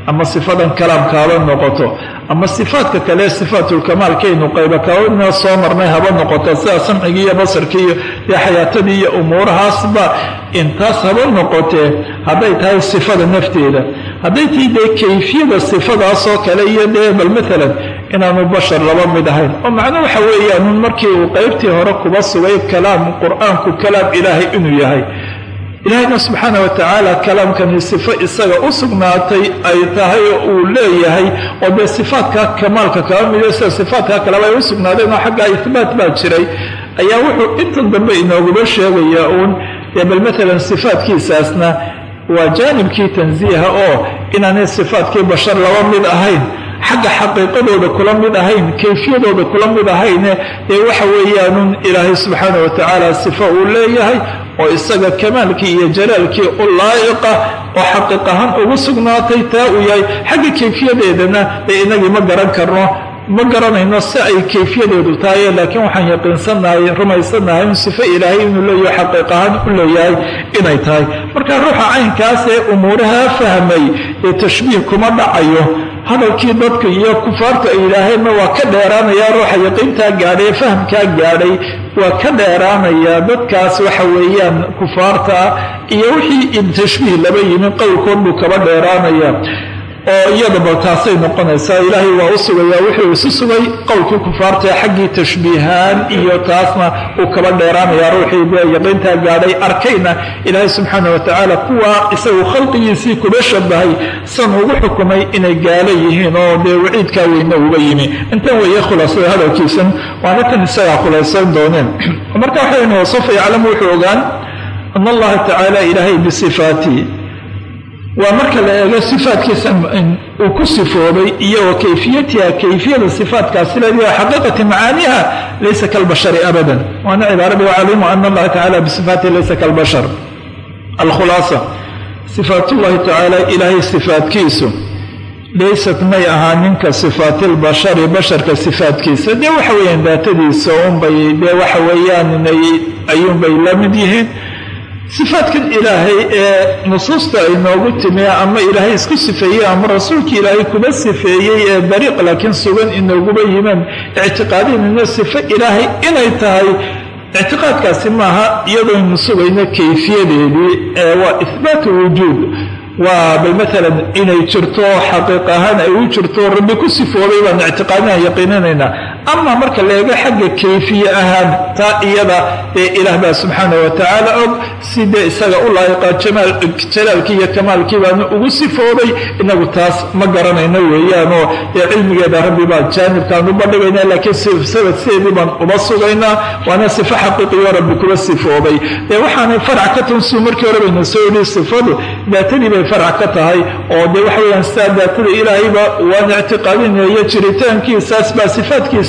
Speaker 2: ama sifadan kalaamkaaba noqoto ama sifaadka kale sifaatulkamaalkaynu qayba kaana soo marnay haba noqoto sida samcigii iyo basarkii iyo dee xayaatadii iyo umuurahaasba intaas haba noqotee hadday tahay sifada nafteeda. Hadday tahay dee kayfiyada sifadaasoo kale iyo dee bal maalan inaanu bashar laba mid ahayn. Oo macno waxa weeyaan markii uu qaybtii hore kuba sugay kalaam qur'aanku kalaam ilaahay inuu yahay ilaahayna subxaana wa tacaala kalaamkani sifo isaga u sugnaatay ay tahay uu leeyahay oo dee sifaadka kamaalka kaba mido sida sifaadka kaleba ay u sugnaadeen oo xagga ihbaat baa jiray ayaa wuxuu intan dambe inooguba sheegayaa uun. Bal maalan sifaadkiisaasna waa jaanibkii tansiiha oo inaanay sifaadkii bashar laba mid ahayn xagga xaqiiqadooda kula mid ahayn kayfiyadooda kula mid ahayne ee waxa weeyaanun ilaahay subxaana wa tacaala sifo uu leeyahay oo isaga kamaalkii iyo jalaalkii u laa'iqa oo xaqiiq ahaan ugu sugnaatay taa uu yahay xagga kayfiyadeedana ee inagii ma garan karno. Ma garanayno si ay kayfiyadeedu tahay laakiin waxaan yaqiinsanahay rumaysanahay in sifo ilaahay inuu leeyahay xaqiiq ahaan u leeyahay inay tahay. Marka ruuxa caynkaas ee umuuraha fahmay ee tashbiih kuma dhacayo hadalkii dadka iyo kufaarta ay yidhaaheenna waa ka dheeraanayaa ruuxa yaqiintaa gaadhay fahamkaa gaadhay waa ka dheeraanayaa dadkaas waxa weeyaan kufaarta iyo wixii tashbiih laba yimin qowlkood buu kaba dheeraanaya oo iyadaba taasay noqonaysaa ilaahay waa u sugayaa wuxuu isu sugay qowlkii kufaarta xaggii tashbiihaan iyo taasna uu kaba dheeraanayaa ruuxii dee yaqiintaa gaadhay arkayna ilaahay subxaana wa tacaala kuwaa isagu khalqigiisii kuba shabahay san ugu xukumay inay gaalo yihiin oo dee waciidkaa weyne uga yimi. Intan weeye khulaasada hadalkiisan waana tan isagaa khulaaysan dooneen. Marka waxayn wasafa yaclamu wuxuu ogaan an allaha tacaala ilaahay bisifaati
Speaker 1: waa marka la eego sifaatkiisa uu ku sifoobay iyo wa kayfiyatiha kayfiyada sifaatkaasi leediha xaqiiqati macaaniha laysa kalbashari abadan. Waana cibaaradi wacalimu ana allaha tacala bisifaatihi laysa kalbashar alkhulaasa sifaatullahi tacaala ilaahay sifaatkiisu laysat may ahaaninka sifaatilbashari basharka sifaatkiisa dee waxa weeyaan daatadiisa unbay dee waxa weeyaan ayuunbay la yihiin sifaadkan ilaahay ee nusuusta ay noogu timi ama ilaahay isku sifeeyey ama rasuulkii ilaahay kuba sifeeyey ee dariiq laakiin sugan inooguba yimaan ictiqaadinayno sifo ilaahay inay tahay ictiqaadkaasi maaha iyadoonu sugayno kayfiyadeedii ee waa ihbaatu wujuud waa bal maalan inay jirto xaqiiq ahaan ay u jirto rabbi ku sifoobay baan ictiqaadinaha yaqiininaynaa ama marka la eego xagga kayfiye ahaan taa iyada ee ilaah baa subxaana wa tacaala og sidee isaga u laayiqa jalaalkii iyo kamaalkii baanu ugu sifoobay inagu taas ma garanayno weeyaanoo ee cilmigeeda rabbi baa jaanibkaan u bandhigayna laakiin sideedii baan uba sugaynaa waana sifo xaqiiqiyo rabbi kuba sifoobay ee waxaanay farac ka tansu markii hore bayna soo yidhi sifadu daatadii bay farac ka tahay oo dee waxa weyaan sidaa daatada ilaahayba waan ictiqaadinayo jiritaankiisaas baa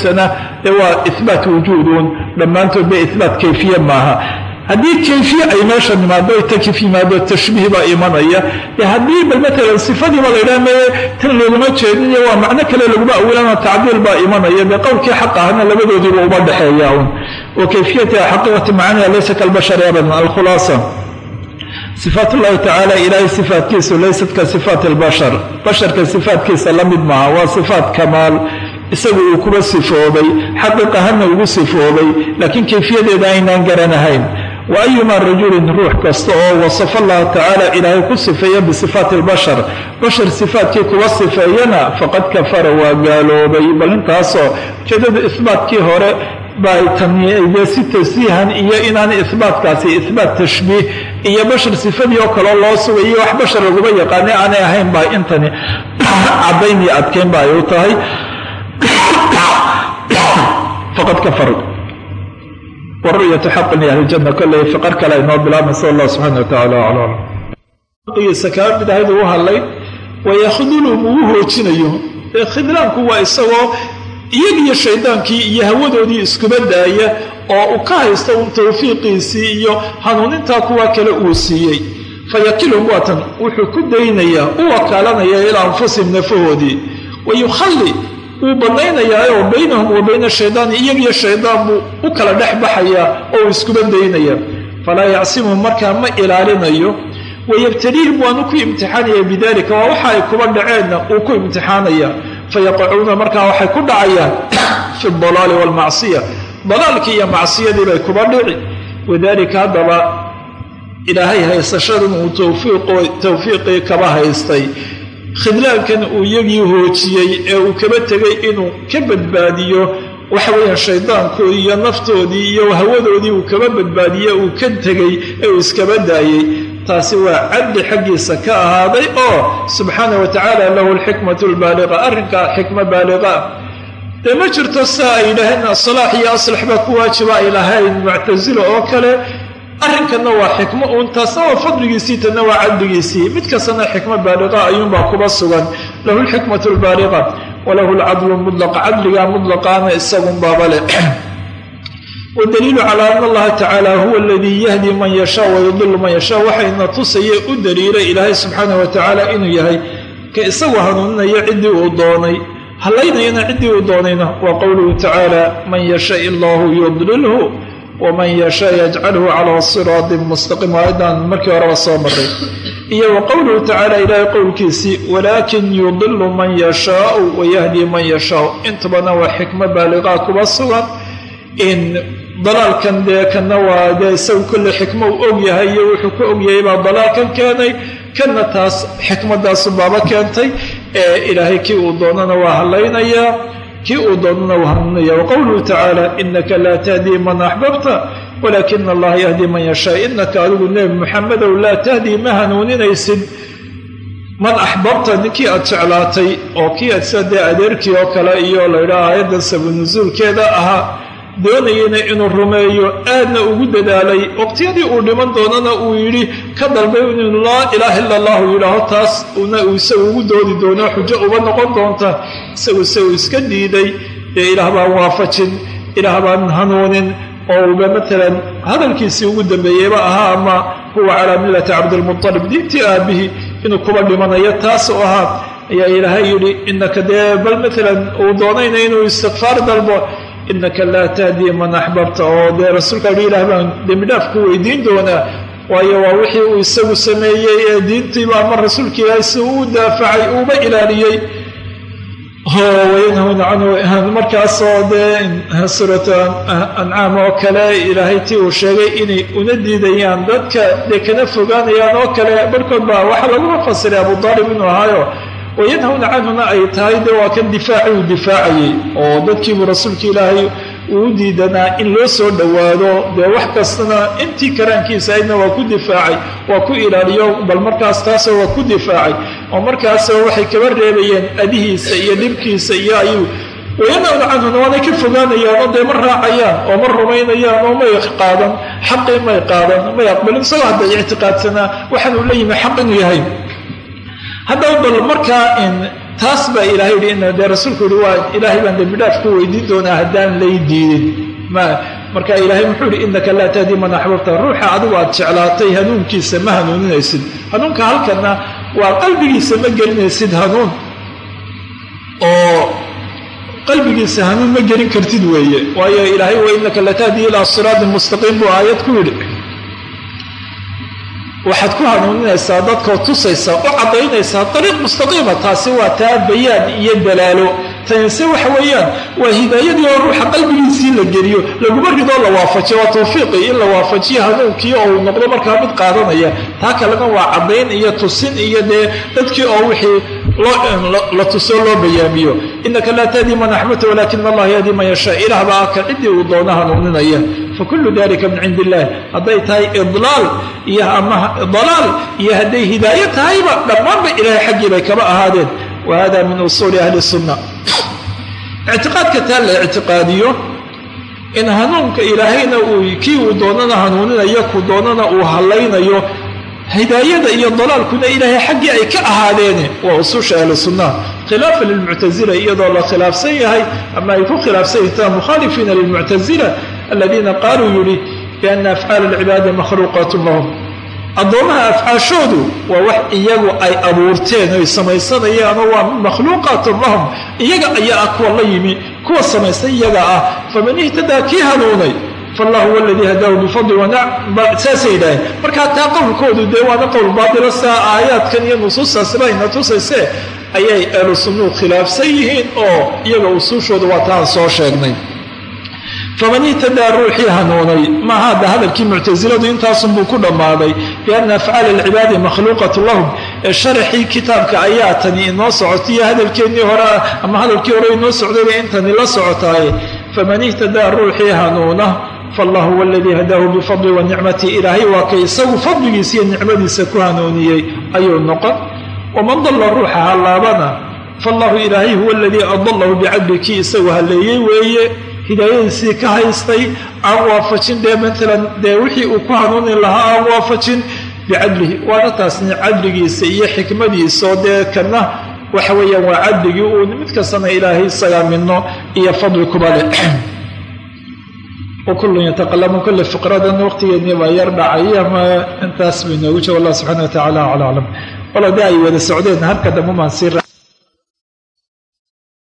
Speaker 1: sifaatkiisana dee waa ihbaat wujuudun. Dhammaantood ba ihbaat kayfiye maaha. Haddii kayfiye ay meesha nimaado takif yimaado tashbiih baa imanaya. Haddii bal maalan sifadiiba laydhaha mee tan looguma jeedinayo waa macno kale laguma awilana tacdiil baa imanaya. Dee xaq ahna labadoodiiba uma dhexeeya un wa kayfiyatiha xaqiiqati macaniha laysa kalbashari abadan alkhulaasa. Sifaat ullahi tacaala ilaahay sifaatkiisu laysat ka sifaat albashar. Basharka sifaatkiisa la mid maaha waa sifaat isagu uu kuba sifoobay xaqiiqahana ugu sifoobay laakiin kayfiyadeeda aynaan garanahayn wa ayumaa rajulin ruux kasta oo wasafa allaha tacaala ilaahay ku sifeeya bisifaati albashar bashar sifaatkii kuba sifeeyana faqad kafara waa gaaloobay. Bal intaasoo ujeedada isbaatkii hore bay tamyiide si tasiihan iyo inaana ihbaatkaasi ihbaat tashbiih iyo bashar sifadii oo kaleo loo sugayo wax bashar laguma yaqaana aanay ahayn baa intani caddayn iyo adkeyn ba ay u tahay faqad kafar waru'yatu xaqin li ahlijanna kolley fiqar kale ay noo bilaabmaysa allah subxana wa tacala aclam qiisa kaa ahayd ugu hadlay wayakhidulum uu hoojinayo. Ee khidlaanku waa isagoo iyagiyo shaydaankii iyo hawadoodii iskuba daaya oo uu ka haysto tawfiiqiisii iyo hanuunintaa kuwa kale uu siiyey. Fayakilhum waatan wuxuu ku daynayaa u wakaalanaya ilaa anfusihim nafahoodii wayukhalli wuu bannaynayaa oo baynahum wa bayna shaydaani iyagiyo shaydaan buu u kala dhex baxayaa oo uu iskuba daynaya falaa yacsimuhum markaa ma ilaalinayo. Wayabtaliihim waanu ku imtixaanaya bidalika waa waxa ay kuba dhaceenna uu ku imtixaanaya. Fayaqacuuna markaa waxay ku dhacayaan fi dalaali waalmacsiya dalaalkii iyo macsiyadii bay kuba dhici. Wadalika haddaba ilaahay haysashadan uu tawfiiqii kaba haystay khidlaankan uu iyagii hoojiyey ee uu kaba tegay inuu ka badbaadiyo waxa weeyaan shaydaankoodii iyo naftoodii iyo hawadoodii uu kaba badbaadiye uu ka tegay ee uu iskaba daayey. Taasi waa cadli xaggiisa ka ahaaday oo subxaana wa tacaala lahu alxikmatu albaaliqa arrinkaa xikmo baaliqa dee ma jirto saa ay yidhaaheen asalaax iyo aslax baa ku waajiba ay lahayn muctasilo oo kale arrinkanna waa xikmo uun taasna waa fadligiisii tanna waa cadligiisii. Mid kastana xikmo baaliqa ayuunbaa kuba sugan. Lahu alxikmatu albaaliqa walahu alcadlu mudlaq. Cadligaa mudlaqaana isagunbaaba leh. Wdaliilu calaa ana allaha tacaala huwa aladii yahdi man yashaa wayudilu man yashaa. Waxayna tusaye u daliilay ilaahay subxaanah wa tacaala inuu yahay ka isagu hanuuninaya ciddii uu doonay. Hallaynayana ciddii uu doonayna waa qowluhu tacaala man yasha illaahu yudlilhu waman yashaa yajcalhu calaa siraatin mustaqiim aayaddan markii horeba soo maray iyo wa qowluhu tacaala ilaahay qowlkiisii walaakin yudilu man yashaau wayahdi man yashaau intubana waa xikmo baaliqaa kuba sugan in dalaalkan dee kanna waa dee isagu kolle xikmo uu og yahay iyo wuxuu ka og yahay baa dalaalkan keenay kanna taas xikmadaasu baaba keentay ee ilaahay kii uu doonana waa hadlaynayaa kii uu doonana waa hanuunaya wa qowluhu tacaala inaka laa tahdii man axbabta walaakina allaha yahdii man yashaa. Inaka adigu nebi muxamedow laa tahdii ma hanuuninaysid man axbabta ninkii aad jeclaatay oo kii aad sida dee adeerkii oo kale iyo laydhaha aayaddan sabunusuulkeeda ahaa doonayana inuu rumeeyo aadna ugu dadaalay. Waqtiyadii uu dhiman doonana uu yidhi ka dalbay inuu laa ilaaha illa allahu yidhaaho taas una isagu ugu doodi doono xujo uba noqon doonta. Isagu uu iska diiday dee ilaah baan waafajin ilaah baan hanuunin oo uba matalan hadalkiisii ugu dambeeyeyba ahaa ama huwa calaa millati cabdilmutalib diintii aabihii inuu kuba dhimanayo taas oo ahaa ayaa ilaahay yidhi inaka dee bal matalan uu doonayna inuu istikfaar dalbo inaka laa tahdii man axbabta oo dee rasuulka yidhi ilah baan dembidhaaf ku weydiin doonaa waayo waa wixii uu isagu sameeyey ee diintiiba ama rasuulka ilaahay si uu daafacay uuba ilaaliyey. Wayanhawna canhu markaasoo dee suuratu ancaam oo kale ilaahay tii uu sheegay inay una diidayaan dadka dee kana fogaanayaan oo kale. Barhkood baa waxaa laguma fasiray abu daalib inuu ahaayo wayanhawna canhuna ay tahay dee waa kan difaaci uu difaacayey oo dadkiibuu rasuulka ilaahay uu diidanaa in loo soo dhowaado dee wax kastana intii karaankiisa aydna waa ku difaacay waa ku ilaaliyo bal markaas taasoo waa ku difaacay oo markaasoo waxay kaba reebayeen adihiisa iyo dhibkiisa iyo ayuu wayanawna canhuna waanay ka fogaanayaan oo dee ma raacayaan oo ma rumaynayaan oo may qaadan xaqii may qaadan may aqbalin isagoo hadday ictiqaadsanaa waxaanuu la yimi xaq inuu yahay haddaba bal markaa taas baa ilahay yidhi ina dee rasuulku yihi waa ilaahay baan dembidhaaf ku weydiin doonaa haddaan lay diidin. Marka ilaahay muxuu yihi innaka laa tahdii man axbabta ruuxa adigu aad jeclaatay hanuunkiisa ma hanuuninaysid. Hanuunka halkana waa qalbigiisa ma gelinaysid hanuun. Oo qalbigiisa hanuun ma gelin kartid weeye. Waayo ilaahay wa innaka latahdii ilaa siraatin mustaqiim buu aayad ku yidhi waxaad ku hanuuninaysaa dadkoo tusaysa u caddaynaysaa dariiq mustaqiima taasi waa taa iyo dalaalo tanise waxa weeyaan waa hidaayadii oo ruuxa qalbigiisii la geliyo laguma ridoo la waafajiyo. Waa tawfiiqii in la waafajiyo hanuunkii oo uu noqdo markaa mid qaadanaya. Taa kalena waa caddayn iyo tusin iyo dee dadkii oo wixii la tusoo loo bayaamiyo. Inaka laa tahdii man axbabta walaakina allah yahdii man yashaa. Ilaah baa ka ciddii uu doono hanuuninaya fakulu dalika min cindi illahi hadday tahay idlaal iyo ama dalaal iyo hadday hidaayo tahayba dhammaanba ilaahay xaggii bay kaba ahaadeen. Wa hada min usuuli ahli sunna ictiqaadka taa la ictiqaadiyo in hanuunka ilaahayna uu kii uu doonana hanuuninayo ku doonana uu hallaynayo hidaayada iyo dalaalkuna ilaahay xaggii ay ka ahaadeene waa usuusha ahli sunnaha khilaafa lilmuctasila iyadoo la khilaafsan yahay ama ay ku khilaafsan yihiin mukhaalifiina lilmuctasila aladiina qaaluu yidhi biana afcaal alcibaadi makhluuqaatun lahum addoomaha afcaashoodu waa wax iyagu ay abuurteen oy samaysanayaanoo waa makhluuqaatun lahum. Iyaga ayaa ah kuwa la yimi kuwa samaystay iyaga ah. Faman ihtadaa kii hanuunay fallahu huwa aladii hadaahu bifadli saasay yidhaaheen markaa taa qowlkoodu dee waana qowl baatila saa aayaadkan iyo nusuustaasiba ayna tusaysee ayay ahlu sunnuu khilaafsan yihiin oo iyaga usuushooda waa taan soo sheegnay faman ihtadaa ruuxii hanuunay maaha hadda hadalkii muctasiladu intaasunbuu ku dhammaaday bianna afcaal alcibaadi makhluuqatu lahum. Ee sharaxii kitaabka ayaa tani inoo socotiyo hadalkeennii hore ama hadalkii hore inoo socdayba intani la socotaaye faman ihtadaa ruuxii hanuuna faallahu huwa aladii hadaahu bifadli wa ilaahay waa kay isagu fadligiisa iyo nicmadiisa ku hanuuniyey ayuu noqon. Waman dalla ruuxa hallaabana faallahu ilaahay huwa aladii adalahu bicadli kii isagu halleeyey weeye hidaayadiisii ka haystay aan waafajin dee maalan dee wixii uu ku hanuuni lahaa aan waafajin bicadlihi. Waana taasni cadligiisa iyo xikmadiisaoo dee kana waxa weeyaan waa cadligii uu mid kastana ilaahay isagaa midno iyo fadli kuba leh. Wakullun yataqalamu kulle fiqradan waqtigeennii baa yar dhacay ama intaas bay noogu jira wallah subxana wa tacala acla aclam. Walo dee ay wada socdeen halka dambe maan sii